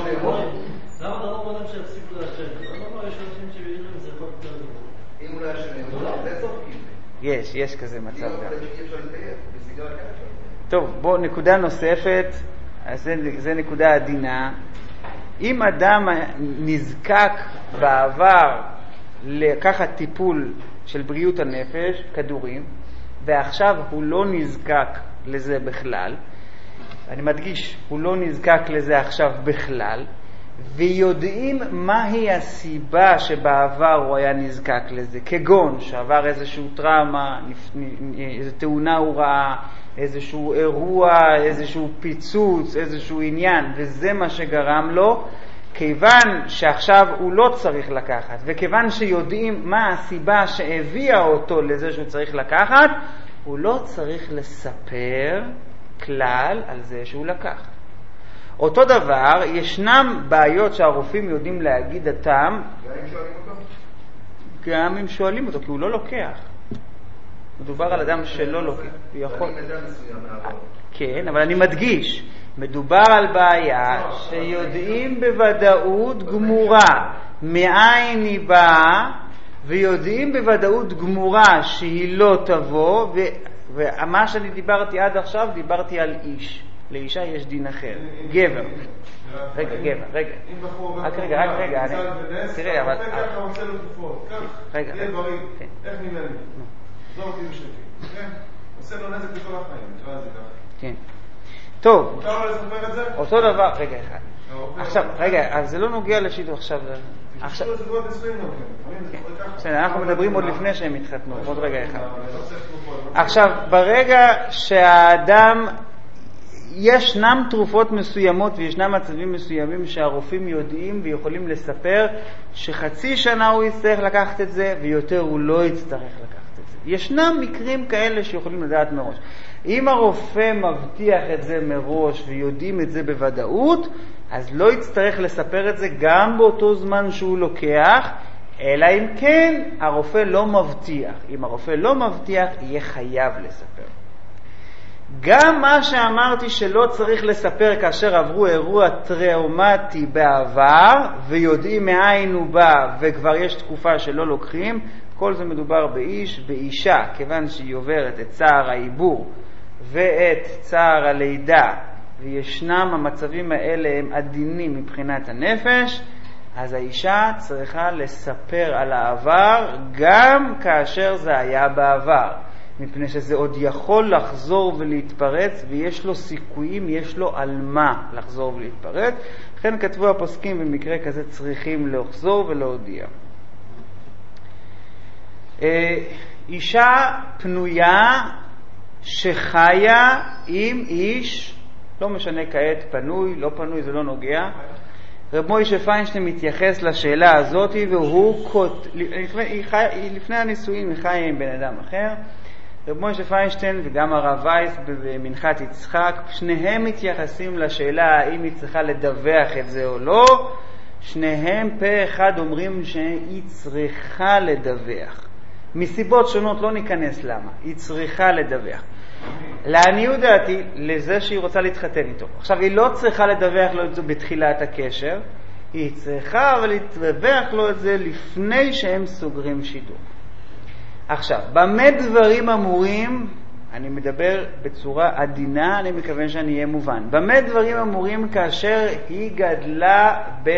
יש לא. יש, כזה מצב גם. טוב, בואו, נקודה נוספת, אז זה, זה נקודה עדינה. אם אדם נזקק בעבר לקחת טיפול של בריאות הנפש, כדורים, ועכשיו הוא לא נזקק לזה בכלל, אני מדגיש, הוא לא נזקק לזה עכשיו בכלל, ויודעים מהי הסיבה שבעבר הוא היה נזקק לזה, כגון שעבר איזושהי טראומה, איזו תאונה הוא ראה, איזשהו אירוע, איזשהו פיצוץ, איזשהו עניין, וזה מה שגרם לו, כיוון שעכשיו הוא לא צריך לקחת, וכיוון שיודעים מה הסיבה שהביאה אותו לזה שהוא צריך לקחת, הוא לא צריך לספר כלל על זה שהוא לקח. אותו דבר, ישנם בעיות שהרופאים יודעים להגיד הטעם, גם אם שואלים אותו? גם אם שואלים אותו, כי הוא לא לוקח. מדובר על אדם שלא לוקח. יכול... כן, אבל אני מדגיש, מדובר על בעיה שיודעים בוודאות גמורה מאין היא באה, ויודעים בוודאות גמורה שהיא לא תבוא, ומה שאני דיברתי עד עכשיו, דיברתי על איש. לאישה יש דין אחר. גבר. רגע, גבר, רגע. אם בחור רק רגע, רק רגע, אני- תראה, אבל- ככה עושה לו תרופות, קח, רגע, רגע. בריא, כן. איך נראה לי? עזוב אותי בשקט, כן? עושה לו נזק לכל החיים, נקרא לזה ככה. כן. טוב, מותר לו לספר את זה? אותו דבר, רגע אחד. הרופא- עכשיו, רגע, אז זה לא נוגע לשידור עכשיו. עכשיו, כן. בסדר, אנחנו מדברים עוד לפני שהם התחתנו, עוד רגע אחד. לא לא עכשיו, ברגע שהאדם, ישנם תרופות מסוימות וישנם מצבים מסוימים שהרופאים יודעים ויכולים לספר שחצי שנה הוא יצטרך לקחת את זה ויותר הוא לא יצטרך לקחת את זה. ישנם מקרים כאלה שיכולים לדעת מראש. אם הרופא מבטיח את זה מראש ויודעים את זה בוודאות, אז לא יצטרך לספר את זה גם באותו זמן שהוא לוקח, אלא אם כן הרופא לא מבטיח. אם הרופא לא מבטיח, יהיה חייב לספר. גם מה שאמרתי שלא צריך לספר כאשר עברו אירוע טראומטי בעבר ויודעים מאין הוא בא וכבר יש תקופה שלא לוקחים, כל זה מדובר באיש, באישה, כיוון שהיא עוברת את צער העיבור ואת צער הלידה וישנם המצבים האלה הם עדינים מבחינת הנפש, אז האישה צריכה לספר על העבר גם כאשר זה היה בעבר. מפני שזה עוד יכול לחזור ולהתפרץ, ויש לו סיכויים, יש לו על מה לחזור ולהתפרץ. לכן כתבו הפוסקים במקרה כזה צריכים לחזור ולהודיע. אה, אישה פנויה שחיה עם איש, לא משנה כעת פנוי, לא פנוי, זה לא נוגע. רב מוישה פיינשטיין מתייחס לשאלה הזאת והוא. לפני. לפני הנישואים היא חיה עם בן אדם אחר. רב מוישה פיינשטיין וגם הרב וייס במנחת יצחק, שניהם מתייחסים לשאלה האם היא צריכה לדווח את זה או לא. שניהם פה אחד אומרים שהיא צריכה לדווח. מסיבות שונות, לא ניכנס למה, היא צריכה לדווח. לעניות דעתי, לזה שהיא רוצה להתחתן איתו. עכשיו, היא לא צריכה לדווח לו את זה בתחילת הקשר, היא צריכה אבל לדווח לו את זה לפני שהם סוגרים שידור. עכשיו, במה דברים אמורים, אני מדבר בצורה עדינה, אני מקווה שאני אהיה מובן. במה דברים אמורים כאשר היא גדלה ב...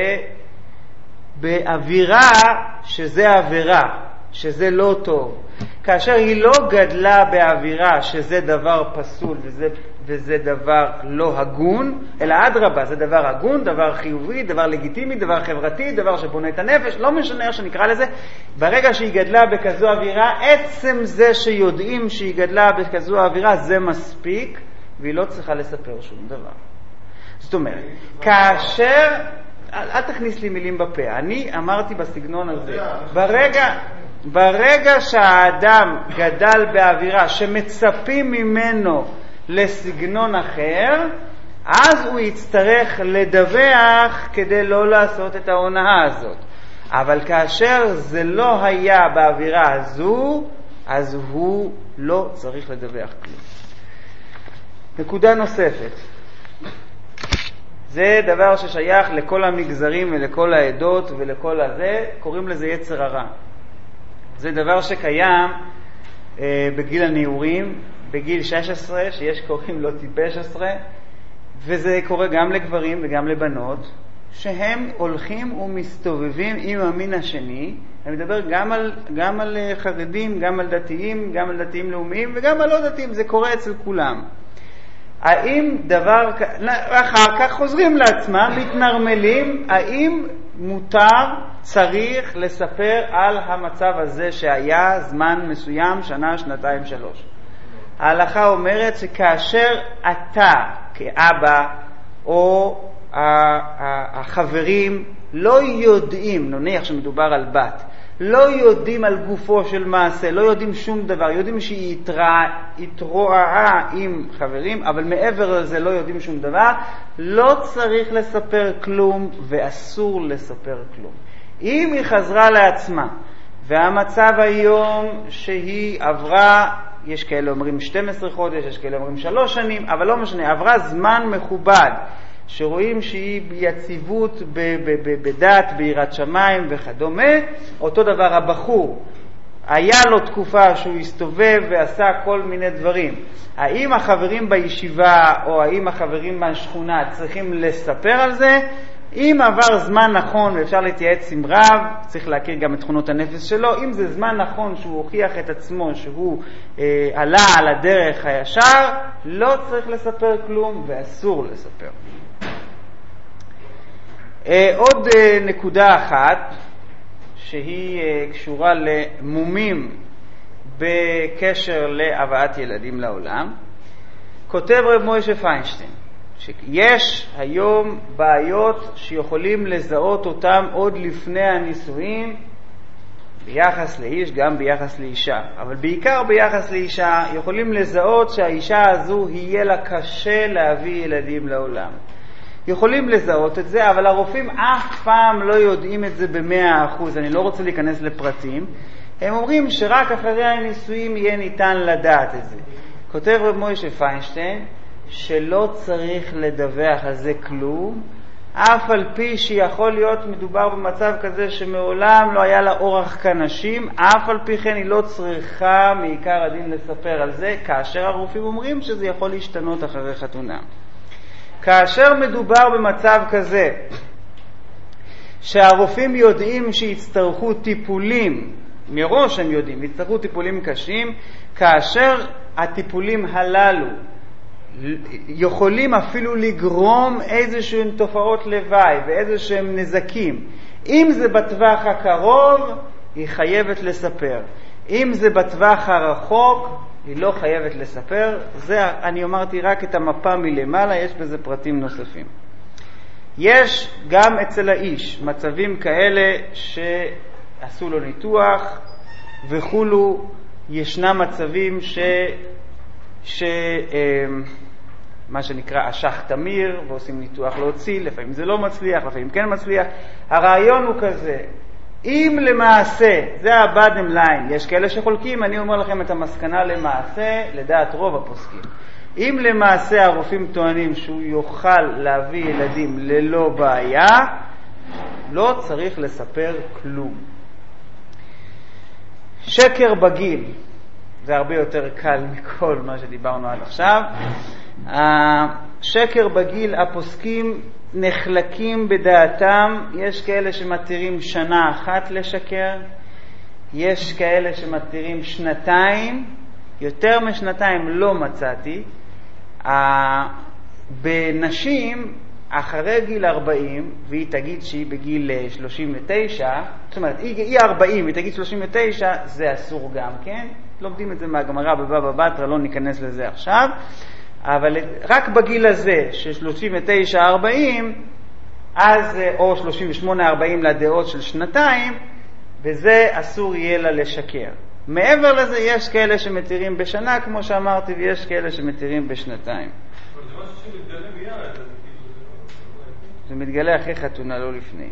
באווירה שזה עבירה, שזה לא טוב. כאשר היא לא גדלה באווירה שזה דבר פסול וזה, וזה דבר לא הגון, אלא אדרבה, זה דבר הגון, דבר חיובי, דבר לגיטימי, דבר חברתי, דבר שבונה את הנפש, לא משנה איך שנקרא לזה. ברגע שהיא גדלה בכזו אווירה, עצם זה שיודעים שהיא גדלה בכזו אווירה זה מספיק, והיא לא צריכה לספר שום דבר. זאת אומרת, כאשר... אל, אל תכניס לי מילים בפה. אני אמרתי בסגנון הזה, ברגע, ברגע שהאדם גדל באווירה שמצפים ממנו לסגנון אחר, אז הוא יצטרך לדווח כדי לא לעשות את ההונאה הזאת. אבל כאשר זה לא היה באווירה הזו, אז הוא לא צריך לדווח כלום. נקודה נוספת, זה דבר ששייך לכל המגזרים ולכל העדות ולכל הזה, קוראים לזה יצר הרע. זה דבר שקיים אה, בגיל הנעורים, בגיל 16, שיש קוראים לו טיפש עשרה, וזה קורה גם לגברים וגם לבנות, שהם הולכים ומסתובבים עם המין השני, אני מדבר גם על, גם על חרדים, גם על דתיים, גם על דתיים לאומיים וגם על לא דתיים, זה קורה אצל כולם. האם דבר, אחר כך חוזרים לעצמם, מתנרמלים, האם מותר, צריך לספר על המצב הזה שהיה זמן מסוים, שנה, שנתיים, שלוש. ההלכה אומרת שכאשר אתה כאבא או החברים לא יודעים, נניח שמדובר על בת, לא יודעים על גופו של מעשה, לא יודעים שום דבר, יודעים שהיא התרועעה עם חברים, אבל מעבר לזה לא יודעים שום דבר, לא צריך לספר כלום ואסור לספר כלום. אם היא חזרה לעצמה, והמצב היום שהיא עברה, יש כאלה אומרים 12 חודש, יש כאלה אומרים 3 שנים, אבל לא משנה, עברה זמן מכובד. שרואים שהיא ביציבות בדת, ביראת שמיים וכדומה. אותו דבר הבחור היה לו תקופה שהוא הסתובב ועשה כל מיני דברים. האם החברים בישיבה או האם החברים מהשכונה צריכים לספר על זה? אם עבר זמן נכון ואפשר להתייעץ עם רב, צריך להכיר גם את תכונות הנפש שלו, אם זה זמן נכון שהוא הוכיח את עצמו שהוא אה, עלה על הדרך הישר, לא צריך לספר כלום ואסור לספר. אה, עוד אה, נקודה אחת, שהיא אה, קשורה למומים בקשר להבאת ילדים לעולם, כותב רב מוישה פיינשטיין, שיש היום בעיות שיכולים לזהות אותם עוד לפני הנישואים ביחס לאיש, גם ביחס לאישה, אבל בעיקר ביחס לאישה, יכולים לזהות שהאישה הזו יהיה לה קשה להביא ילדים לעולם. יכולים לזהות את זה, אבל הרופאים אף פעם לא יודעים את זה במאה אחוז, אני לא רוצה להיכנס לפרטים. הם אומרים שרק אחרי הנישואים יהיה ניתן לדעת את זה. כותב רב מוישה פיינשטיין שלא צריך לדווח על זה כלום, אף על פי שיכול להיות מדובר במצב כזה שמעולם לא היה לה אורח כנשים, אף על פי כן היא לא צריכה מעיקר הדין לספר על זה, כאשר הרופאים אומרים שזה יכול להשתנות אחרי חתונה. כאשר מדובר במצב כזה שהרופאים יודעים שיצטרכו טיפולים, מראש הם יודעים, יצטרכו טיפולים קשים, כאשר הטיפולים הללו יכולים אפילו לגרום איזשהן תופעות לוואי ואיזשהם נזקים. אם זה בטווח הקרוב, היא חייבת לספר. אם זה בטווח הרחוק, היא לא חייבת לספר. זה, אני אמרתי רק את המפה מלמעלה, יש בזה פרטים נוספים. יש גם אצל האיש מצבים כאלה שעשו לו ניתוח וכולו, ישנם מצבים ש... ש... אמ, מה שנקרא אשך תמיר, ועושים ניתוח להוציא, לפעמים זה לא מצליח, לפעמים כן מצליח. הרעיון הוא כזה, אם למעשה, זה ה-bottom line, יש כאלה שחולקים, אני אומר לכם את המסקנה למעשה, לדעת רוב הפוסקים. אם למעשה הרופאים טוענים שהוא יוכל להביא ילדים ללא בעיה, לא צריך לספר כלום. שקר בגיל, זה הרבה יותר קל מכל מה שדיברנו עד עכשיו. השקר בגיל, הפוסקים נחלקים בדעתם, יש כאלה שמתירים שנה אחת לשקר, יש כאלה שמתירים שנתיים, יותר משנתיים לא מצאתי. בנשים, אחרי גיל 40, והיא תגיד שהיא בגיל 39, זאת אומרת, היא 40 והיא תגיד 39, זה אסור גם כן. לומדים את זה מהגמרא בבבא בתרא, לא ניכנס לזה עכשיו. אבל רק בגיל הזה, של 39-40, אז, או 38-40 לדעות של שנתיים, בזה אסור יהיה לה לשקר. מעבר לזה, יש כאלה שמתירים בשנה, כמו שאמרתי, ויש כאלה שמתירים בשנתיים. זה מתגלה אחרי חתונה, לא לפני.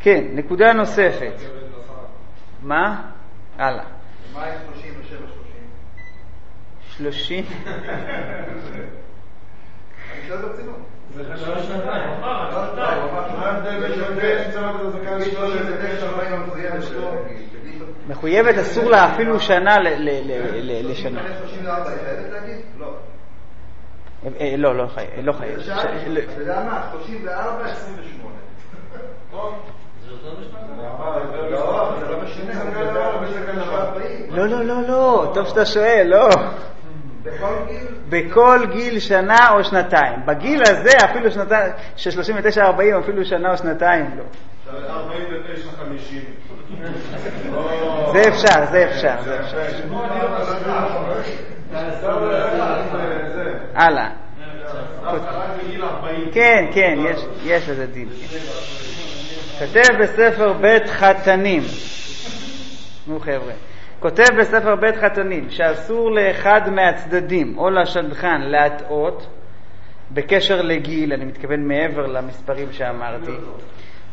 כן, נקודה נוספת. מה? הלאה. מה עם 37 שלושים. אני שואל ברצינות. זה שלוש שנתיים. מחויבת, אסור לה אפילו שנה לשנה. אה, לא, לא. לא חייבת. אתה יודע מה? 34, 28. לא, לא, לא, לא, טוב שאתה שואל, לא. בכל גיל שנה או שנתיים. בגיל הזה אפילו שנתיים, של 39-40 אפילו שנה או שנתיים לא. 49-50. זה אפשר, זה אפשר, זה אפשר. הלאה. כן, כן, יש לזה דין. כתב בספר בית חתנים. נו חבר'ה. כותב בספר בית חתנים שאסור לאחד מהצדדים או לשדכן להטעות בקשר לגיל, אני מתכוון מעבר למספרים שאמרתי,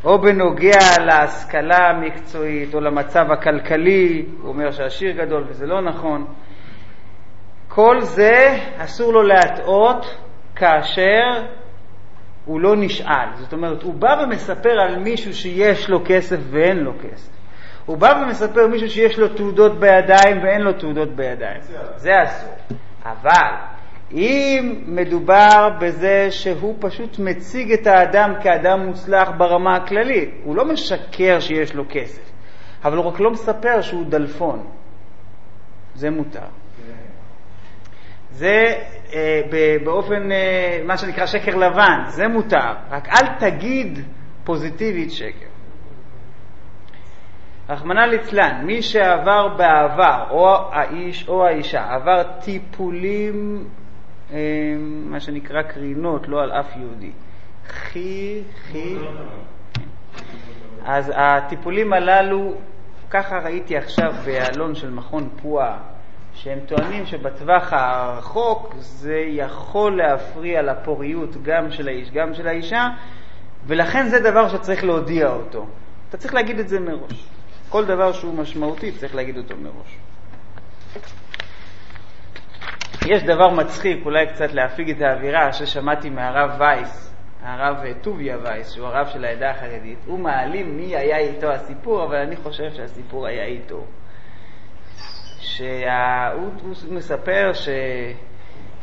או בנוגע להשכלה המקצועית או למצב הכלכלי, הוא אומר שהשיר גדול וזה לא נכון. כל זה אסור לו להטעות כאשר הוא לא נשאל. זאת אומרת, הוא בא ומספר על מישהו שיש לו כסף ואין לו כסף. הוא בא ומספר מישהו שיש לו תעודות בידיים ואין לו תעודות בידיים. זה אסור. אבל אם מדובר בזה שהוא פשוט מציג את האדם כאדם מוצלח ברמה הכללית, הוא לא משקר שיש לו כסף, אבל הוא רק לא מספר שהוא דלפון. זה מותר. זה אה, באופן, אה, מה שנקרא שקר לבן, זה מותר. רק אל תגיד פוזיטיבית שקר. רחמנא ליצלן, מי שעבר בעבר, או האיש או האישה, עבר טיפולים, אה, מה שנקרא קרינות, לא על אף יהודי. חי, חי. אז הטיפולים הללו, ככה ראיתי עכשיו באלון של מכון פועה, שהם טוענים שבטווח הרחוק זה יכול להפריע לפוריות גם של האיש, גם של האישה, ולכן זה דבר שצריך להודיע אותו. אתה צריך להגיד את זה מראש. כל דבר שהוא משמעותי צריך להגיד אותו מראש. יש דבר מצחיק, אולי קצת להפיג את האווירה, ששמעתי מהרב וייס, הרב טוביה וייס, שהוא הרב של העדה החרדית. הוא מעלים מי היה איתו הסיפור, אבל אני חושב שהסיפור היה איתו. שהוא מספר ש...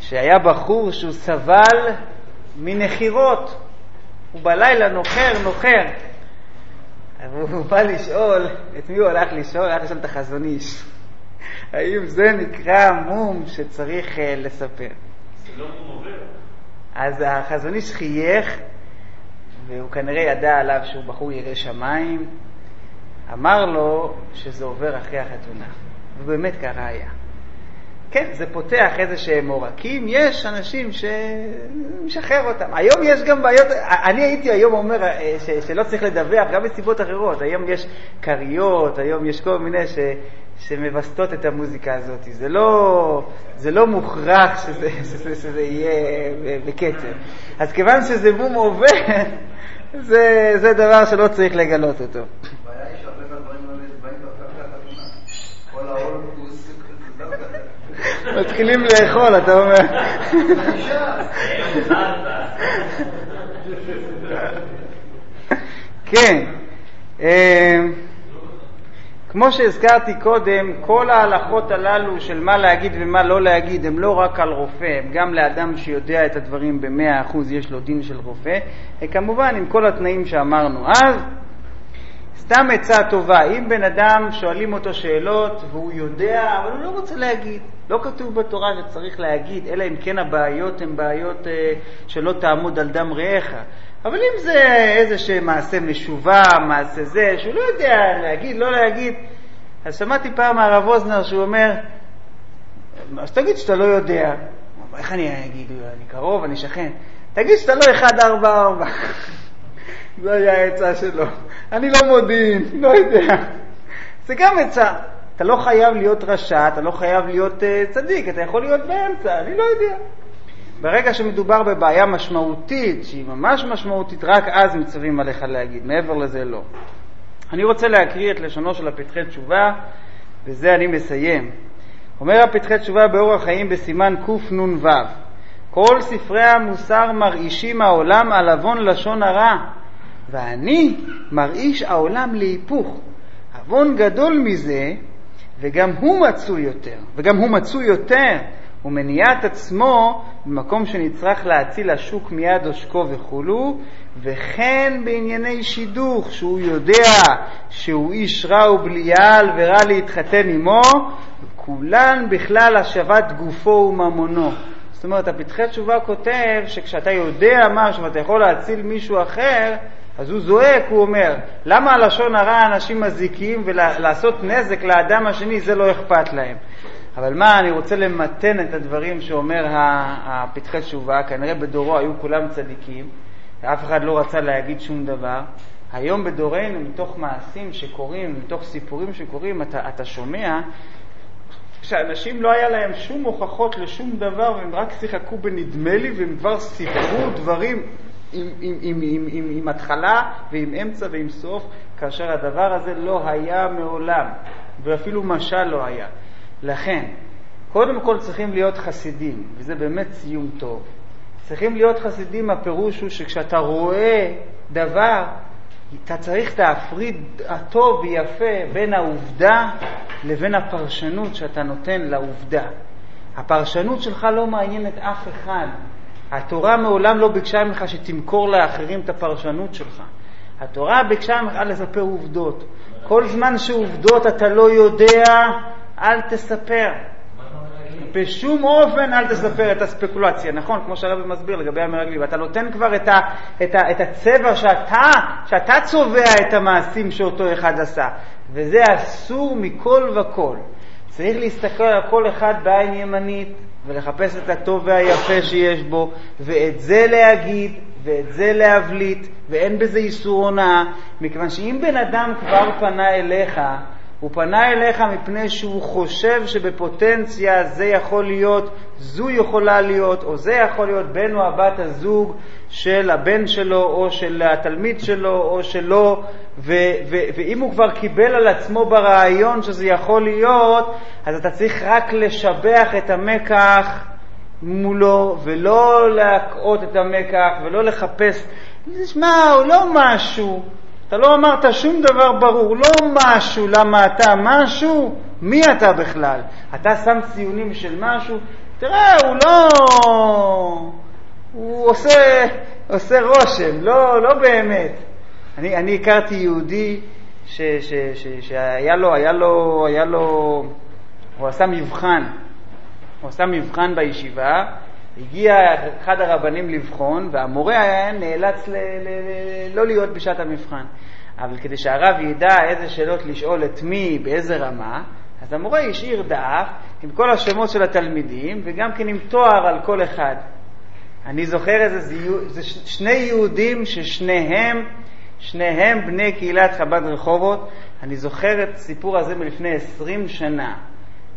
שהיה בחור שהוא סבל מנחירות. הוא בלילה נוחר, נוחר. הוא בא לשאול, את מי הוא הלך לשאול? הלך לשאול את החזון איש. האם זה נקרא מום שצריך uh, לספר? זה לא מום עובר. אז החזון איש חייך, והוא כנראה ידע עליו שהוא בחור ירא שמיים, אמר לו שזה עובר אחרי החתונה. ובאמת ככה היה. כן, זה פותח איזה שהם עורקים, יש אנשים שמשחרר אותם. היום יש גם בעיות, אני הייתי היום אומר אה, ש, שלא צריך לדווח, גם בסיבות אחרות. היום יש כריות, היום יש כל מיני ש, שמווסתות את המוזיקה הזאת. זה לא, זה לא מוכרח שזה, שזה, שזה יהיה בקצב. אז כיוון שזה בום עובר, זה, זה דבר שלא צריך לגלות אותו. הבעיה היא שהרבה מהדברים האלה באים דווקא. כל דווקא... מתחילים לאכול, אתה אומר. כן. אה, כמו שהזכרתי קודם, כל ההלכות הללו של מה להגיד ומה לא להגיד הם לא רק על רופא, הם גם לאדם שיודע את הדברים במאה אחוז יש לו דין של רופא, וכמובן עם כל התנאים שאמרנו אז. סתם עצה טובה, אם בן אדם שואלים אותו שאלות והוא יודע, אבל הוא לא רוצה להגיד, לא כתוב בתורה שצריך להגיד, אלא אם כן הבעיות הן בעיות אה, שלא תעמוד על דם רעך. אבל אם זה איזה מעשה משובה, מעשה זה, שהוא לא יודע להגיד, לא להגיד, אז שמעתי פעם מהרב אוזנר שהוא אומר, אז תגיד שאתה לא יודע. איך אני אגיד, אני קרוב, אני שכן. תגיד שאתה לא 144. זו היה העצה שלו. אני לא מודיעין, לא יודע. זה גם עצה. אתה לא חייב להיות רשע, אתה לא חייב להיות uh, צדיק, אתה יכול להיות באמצע, אני לא יודע. ברגע שמדובר בבעיה משמעותית, שהיא ממש משמעותית, רק אז מצווים עליך להגיד, מעבר לזה לא. אני רוצה להקריא את לשונו של הפתחי תשובה, וזה אני מסיים. אומר הפתחי תשובה באורח חיים בסימן קנ"ו: כל ספרי המוסר מרעישים העולם על עוון לשון הרע, ואני מרעיש העולם להיפוך. עוון גדול מזה, וגם הוא מצוי יותר, וגם הוא מצוי יותר, ומניעת עצמו במקום שנצרך להציל השוק מיד עושקו וכולו, וכן בענייני שידוך, שהוא יודע שהוא איש רע ובליעל ורע להתחתן עמו, כולן בכלל השבת גופו וממונו. זאת אומרת, הפתחי תשובה כותב שכשאתה יודע משהו ואתה יכול להציל מישהו אחר, אז הוא זועק, הוא אומר, למה הלשון הרע אנשים מזיקים ולעשות נזק לאדם השני זה לא אכפת להם. אבל מה, אני רוצה למתן את הדברים שאומר הפתחי תשובה, כנראה בדורו היו כולם צדיקים, ואף אחד לא רצה להגיד שום דבר. היום בדורנו, מתוך מעשים שקורים, מתוך סיפורים שקורים, אתה, אתה שומע שאנשים לא היה להם שום הוכחות לשום דבר והם רק שיחקו בנדמה לי והם כבר סיפרו דברים עם, עם, עם, עם, עם, עם התחלה ועם אמצע ועם סוף, כאשר הדבר הזה לא היה מעולם, ואפילו משל לא היה. לכן, קודם כל צריכים להיות חסידים, וזה באמת סיום טוב. צריכים להיות חסידים, הפירוש הוא שכשאתה רואה דבר, אתה צריך להפריד הטוב ויפה בין העובדה לבין הפרשנות שאתה נותן לעובדה. הפרשנות שלך לא מעניינת אף אחד. התורה מעולם לא ביקשה ממך שתמכור לאחרים את הפרשנות שלך. התורה ביקשה ממך לספר עובדות. כל זמן שעובדות אתה לא יודע, אל תספר. בשום אופן אל תספר את הספקולציה, נכון? כמו שהרבי מסביר לגבי המרגלים. אתה נותן כבר את, ה, את, ה, את הצבע שאתה, שאתה צובע את המעשים שאותו אחד עשה, וזה אסור מכל וכל. צריך להסתכל על כל אחד בעין ימנית ולחפש את הטוב והיפה שיש בו, ואת זה להגיד, ואת זה להבליט, ואין בזה איסור הונאה, מכיוון שאם בן אדם כבר פנה אליך, הוא פנה אליך מפני שהוא חושב שבפוטנציה זה יכול להיות, זו יכולה להיות, או זה יכול להיות בן או הבת הזוג של הבן שלו, או של התלמיד שלו, או שלו, ו- ו- ואם הוא כבר קיבל על עצמו ברעיון שזה יכול להיות, אז אתה צריך רק לשבח את המקח מולו, ולא להקאות את המקח, ולא לחפש, שמע, הוא לא משהו. אתה לא אמרת שום דבר ברור, לא משהו, למה אתה משהו, מי אתה בכלל? אתה שם ציונים של משהו, תראה, הוא לא... הוא עושה, עושה רושם, לא, לא באמת. אני, אני הכרתי יהודי ש, ש, ש, שהיה לו, היה לו, היה לו, הוא עשה מבחן, הוא עשה מבחן בישיבה, הגיע אחד הרבנים לבחון, והמורה היה נאלץ ל, ל, ל, לא להיות בשעת המבחן. אבל כדי שהרב ידע איזה שאלות לשאול את מי, באיזה רמה, אז המורה השאיר דף עם כל השמות של התלמידים, וגם כן עם תואר על כל אחד. אני זוכר איזה זה שני יהודים ששניהם, שניהם בני קהילת חב"ד רחובות. אני זוכר את הסיפור הזה מלפני עשרים שנה.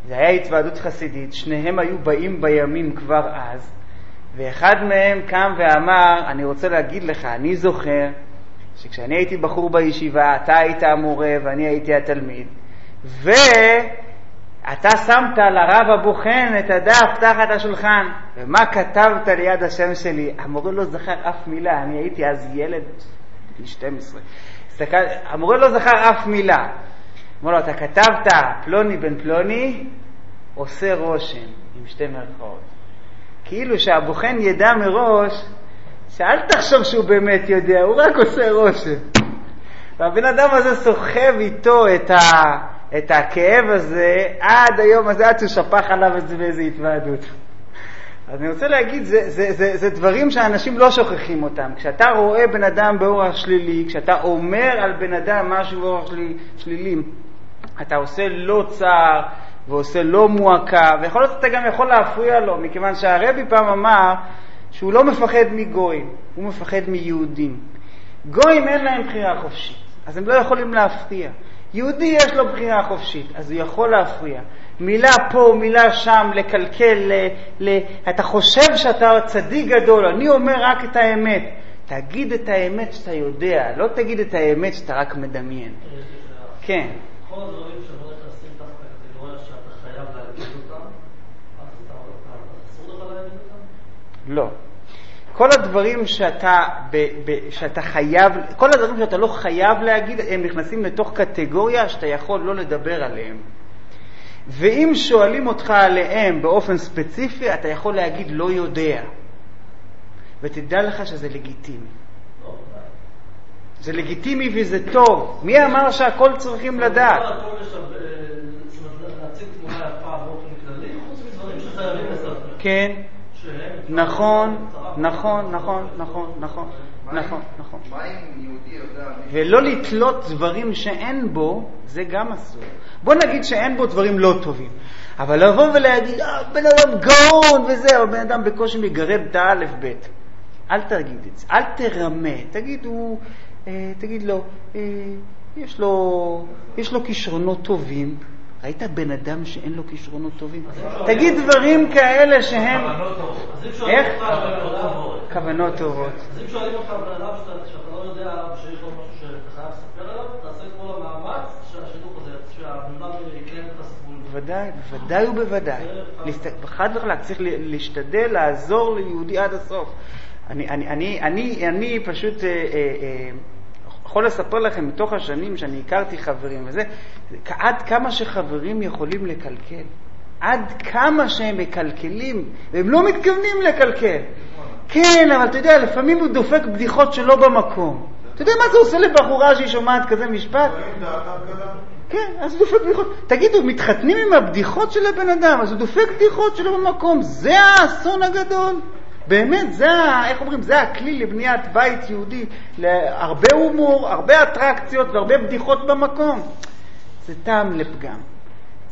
זה היה התוועדות חסידית, שניהם היו באים בימים כבר אז, ואחד מהם קם ואמר, אני רוצה להגיד לך, אני זוכר שכשאני הייתי בחור בישיבה, אתה היית המורה ואני הייתי התלמיד, ואתה שמת לרב הבוחן את הדף תחת השולחן, ומה כתבת ליד השם שלי? המורה לא זכר אף מילה, אני הייתי אז ילד, בן 12. הסתכל, המורה לא זכר אף מילה. אמר לו, אתה כתבת פלוני בן פלוני, עושה רושם, עם שתי מרכאות. כאילו שהבוחן ידע מראש שאל תחשוב שהוא באמת יודע, הוא רק עושה רושם. והבן אדם הזה סוחב איתו את, ה, את הכאב הזה עד היום הזה, עד שהוא שפך עליו את זה באיזו התוועדות. אז אני רוצה להגיד, זה, זה, זה, זה דברים שאנשים לא שוכחים אותם. כשאתה רואה בן אדם באורח שלילי, כשאתה אומר על בן אדם משהו באורח שלילי, אתה עושה לו לא צער ועושה לו לא מועקה, ויכול להיות שאתה גם יכול להפריע לו, מכיוון שהרבי פעם אמר שהוא לא מפחד מגויים, הוא מפחד מיהודים. גויים אין להם בחירה חופשית, אז הם לא יכולים להפריע. יהודי יש לו בחירה חופשית, אז הוא יכול להפריע. מילה פה, מילה שם, לקלקל, ל, ל, אתה חושב שאתה צדיק גדול, אני אומר רק את האמת. תגיד את האמת שאתה יודע, לא תגיד את האמת שאתה רק מדמיין. כן. כל הדברים שלא נכנסים תחת הקטגוריה שאתה חייב להגיד אותם, אז אסור לך להגיד אותם? לא. כל הדברים שאתה, ב, ב, שאתה חייב, כל הדברים שאתה לא חייב להגיד, הם נכנסים לתוך קטגוריה שאתה יכול לא לדבר עליהם. ואם שואלים אותך עליהם באופן ספציפי, אתה יכול להגיד לא יודע. ותדע לך שזה לגיטימי. זה לגיטימי וזה טוב. מי אמר שהכל צריכים לדעת? כן. נכון, נכון, נכון, נכון, נכון, נכון, נכון. ולא לתלות דברים שאין בו, זה גם אסור. בוא נגיד שאין בו דברים לא טובים, אבל לבוא ולהגיד, אה, בן אדם גאון וזה, אבל בן אדם בקושי מגרד את האלף-בית. אל תגיד את זה, אל תרמה, תגיד, הוא, תגיד לו, אה, יש לו, יש לו כישרונות טובים, ראית בן אדם שאין לו כישרונות טובים? תגיד דברים כאלה שהם... איך? כוונות טובות. אז אם שואלים אותך בן אדם שאתה לא יודע שיש לו משהו שאתה חייב לספר עליו, תעשה את כל המאמץ שהשידוך הזה, שהבן אדם יקיים את הסיפור. בוודאי, בוודאי ובוודאי. חד וחלק, צריך להשתדל לעזור ליהודי עד הסוף. אני, אני, אני, אני, אני פשוט אה, אה, יכול לספר לכם מתוך השנים שאני הכרתי חברים וזה, עד כמה שחברים יכולים לקלקל. עד כמה שהם מקלקלים, והם לא מתכוונים לקלקל. כן, אבל אתה יודע, לפעמים הוא דופק בדיחות שלא במקום. אתה יודע מה זה עושה לבחורה שהיא שומעת כזה משפט? כן, אז הוא דופק בדיחות. תגידו, מתחתנים עם הבדיחות של הבן אדם, אז הוא דופק בדיחות שלו במקום. זה האסון הגדול. באמת, זה, איך אומרים, זה הכלי לבניית בית יהודי. להרבה הומור, הרבה אטרקציות והרבה בדיחות במקום. זה טעם לפגם.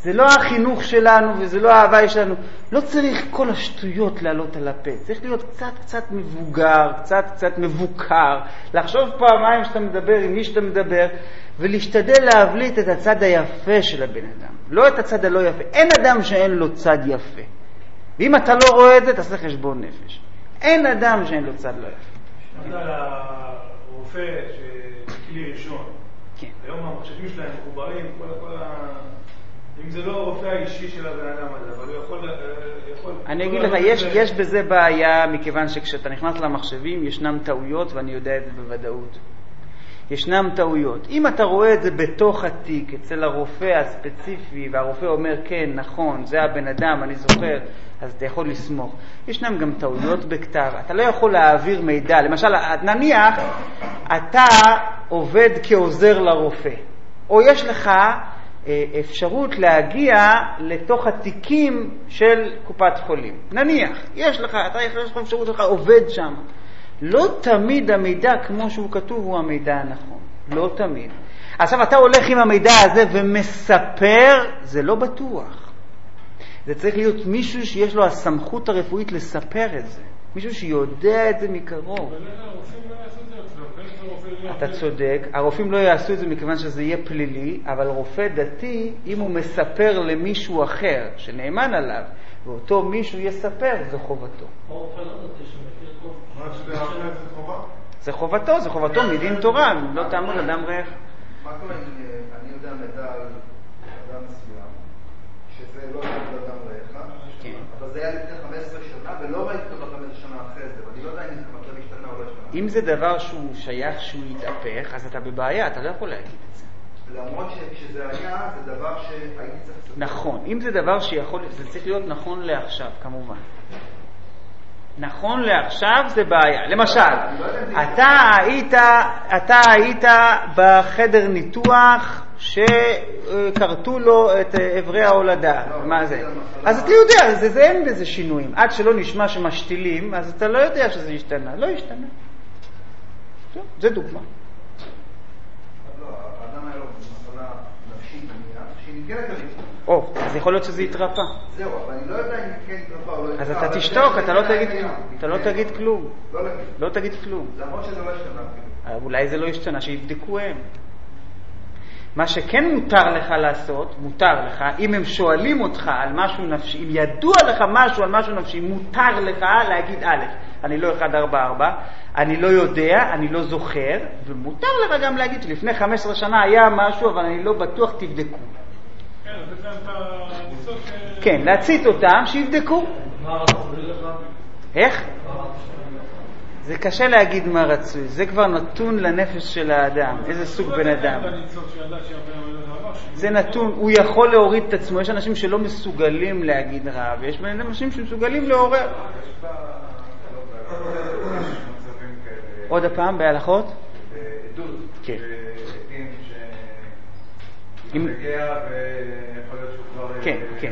זה לא החינוך שלנו וזה לא ההוואי שלנו. לא צריך כל השטויות לעלות על הפה. צריך להיות קצת קצת מבוגר, קצת קצת מבוקר, לחשוב פעמיים כשאתה מדבר עם מי שאתה מדבר, ולהשתדל להבליט את הצד היפה של הבן אדם, לא את הצד הלא יפה. אין אדם שאין לו צד יפה. ואם אתה לא רואה את זה, תעשה חשבון נפש. אין אדם שאין לו צד לא יפה. שמעת על הרופא שכלי ראשון. כן. היום המחשבים שלהם מחוברים, כל ה... כל ה... אם זה לא הרופא האישי של הבן אדם הזה, אבל הוא יכול... אה, יכול אני אגיד לך, יש. יש בזה בעיה, מכיוון שכשאתה נכנס למחשבים ישנם טעויות, ואני יודע את זה בוודאות. ישנם טעויות. אם אתה רואה את זה בתוך התיק, אצל הרופא הספציפי, והרופא אומר, כן, נכון, זה הבן אדם, אני זוכר, אז אתה יכול לסמוך. ישנם גם טעויות בכתב, אתה לא יכול להעביר מידע. למשל, נניח, אתה עובד כעוזר לרופא, או יש לך אה, אפשרות להגיע לתוך התיקים של קופת חולים. נניח, יש לך, אתה יש לך אפשרות שלך, עובד שם. לא תמיד המידע כמו שהוא כתוב הוא המידע הנכון. לא תמיד. עכשיו, אתה הולך עם המידע הזה ומספר, זה לא בטוח. זה צריך להיות מישהו שיש לו הסמכות הרפואית לספר את זה. מישהו שיודע את זה מקרוב. לא לא אתה. צודק, הרופאים לא יעשו את זה מכיוון שזה יהיה פלילי, אבל רופא דתי, אם הוא מספר למישהו אחר שנאמן עליו, ואותו מישהו יספר, זו חובתו. זה חובתו, זה חובתו מדין תורה, לא תעמוד אדם רעך. מה קורה אם אני יודע מידע על אדם מסוים, שזה לא יעמוד אדם רעך, כן. אבל זה היה לפני 15 שנה, ולא ראיתי אותו ב-15 שנה אחרי זה, ואני לא יודע אם זה המצב השתנה או לא השתנה. אם זה דבר שהוא שייך שהוא יתהפך, אז אתה בבעיה, אתה לא יכול להגיד את זה. למרות שכשזה היה, זה דבר שהייתי צריך לספר. נכון, אם זה דבר שיכול, זה צריך להיות נכון לעכשיו, כמובן. נכון לעכשיו זה בעיה. למשל, אתה היית, אתה היית בחדר ניתוח שכרתו לו את איברי ההולדה, מה זה? אז אתה יודע, זה, זה אין בזה שינויים. עד שלא נשמע שמשתילים, אז אתה לא יודע שזה השתנה. לא השתנה. זה דוגמה. לא, האדם היה לו מחלה נפשית, נניח, שהיא ניכרת על אשתו. או, אז יכול להיות שזה התרפא. זהו, אבל אני לא יודע אם כן התרפא או לא אז התרפא, אתה אבל תשתוק, זה אתה לא תגיד. כלום. אתה לא תגיד כלום. לא. לא תגיד כלום. למרות שזה לא השתנה אפילו. אולי זה לא השתנה, שיבדקו הם. מה שכן מותר לך לעשות, מותר לך, אם הם שואלים אותך על משהו נפשי, אם ידוע לך משהו על משהו נפשי, מותר לך להגיד א', אני לא 144, אני לא יודע, אני לא זוכר, ומותר לך גם להגיד שלפני 15 שנה היה משהו, אבל אני לא בטוח, תבדקו. כן, להצית אותם, שיבדקו. איך? זה קשה להגיד מה רצוי, זה כבר נתון לנפש של האדם, איזה סוג בן אדם. זה נתון, הוא יכול להוריד את עצמו, יש אנשים שלא מסוגלים להגיד רע, ויש אנשים שמסוגלים לעורר. עוד הפעם, בהלכות? כן. אם- שמגיע ויכול להיות שהוא כבר... כן, כן. כן.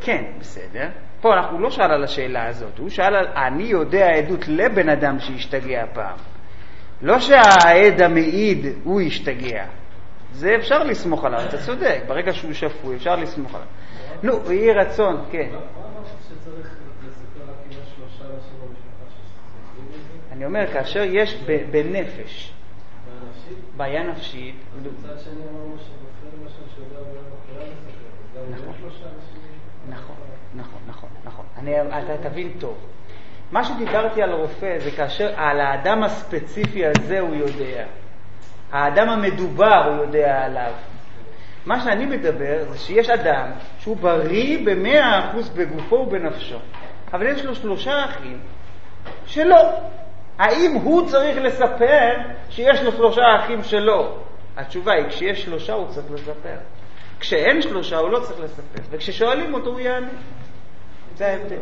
כן, בסדר. פה אנחנו לא שאל על השאלה הזאת, הוא שאל על אני יודע עדות לבן אדם שהשתגע פעם. לא שהעד המעיד הוא השתגע. זה אפשר לסמוך עליו, אתה צודק, ברגע שהוא שפוי אפשר לסמוך עליו. נו, יהי רצון, כן. אני אומר, כאשר יש בנפש בעיה נפשית? מצד שני אמרנו שיודע נכון. נכון, נכון, נכון, נכון. אתה תבין טוב. מה שדיברתי על רופא זה כאשר על האדם הספציפי הזה הוא יודע. האדם המדובר הוא יודע עליו. מה שאני מדבר זה שיש אדם שהוא בריא במאה אחוז בגופו ובנפשו, אבל יש לו שלושה אחים שלא. האם הוא צריך לספר שיש לו שלושה אחים שלו? התשובה היא, כשיש שלושה הוא צריך לספר. כשאין שלושה הוא לא צריך לספר, וכששואלים אותו הוא יענה. זה ההבדל.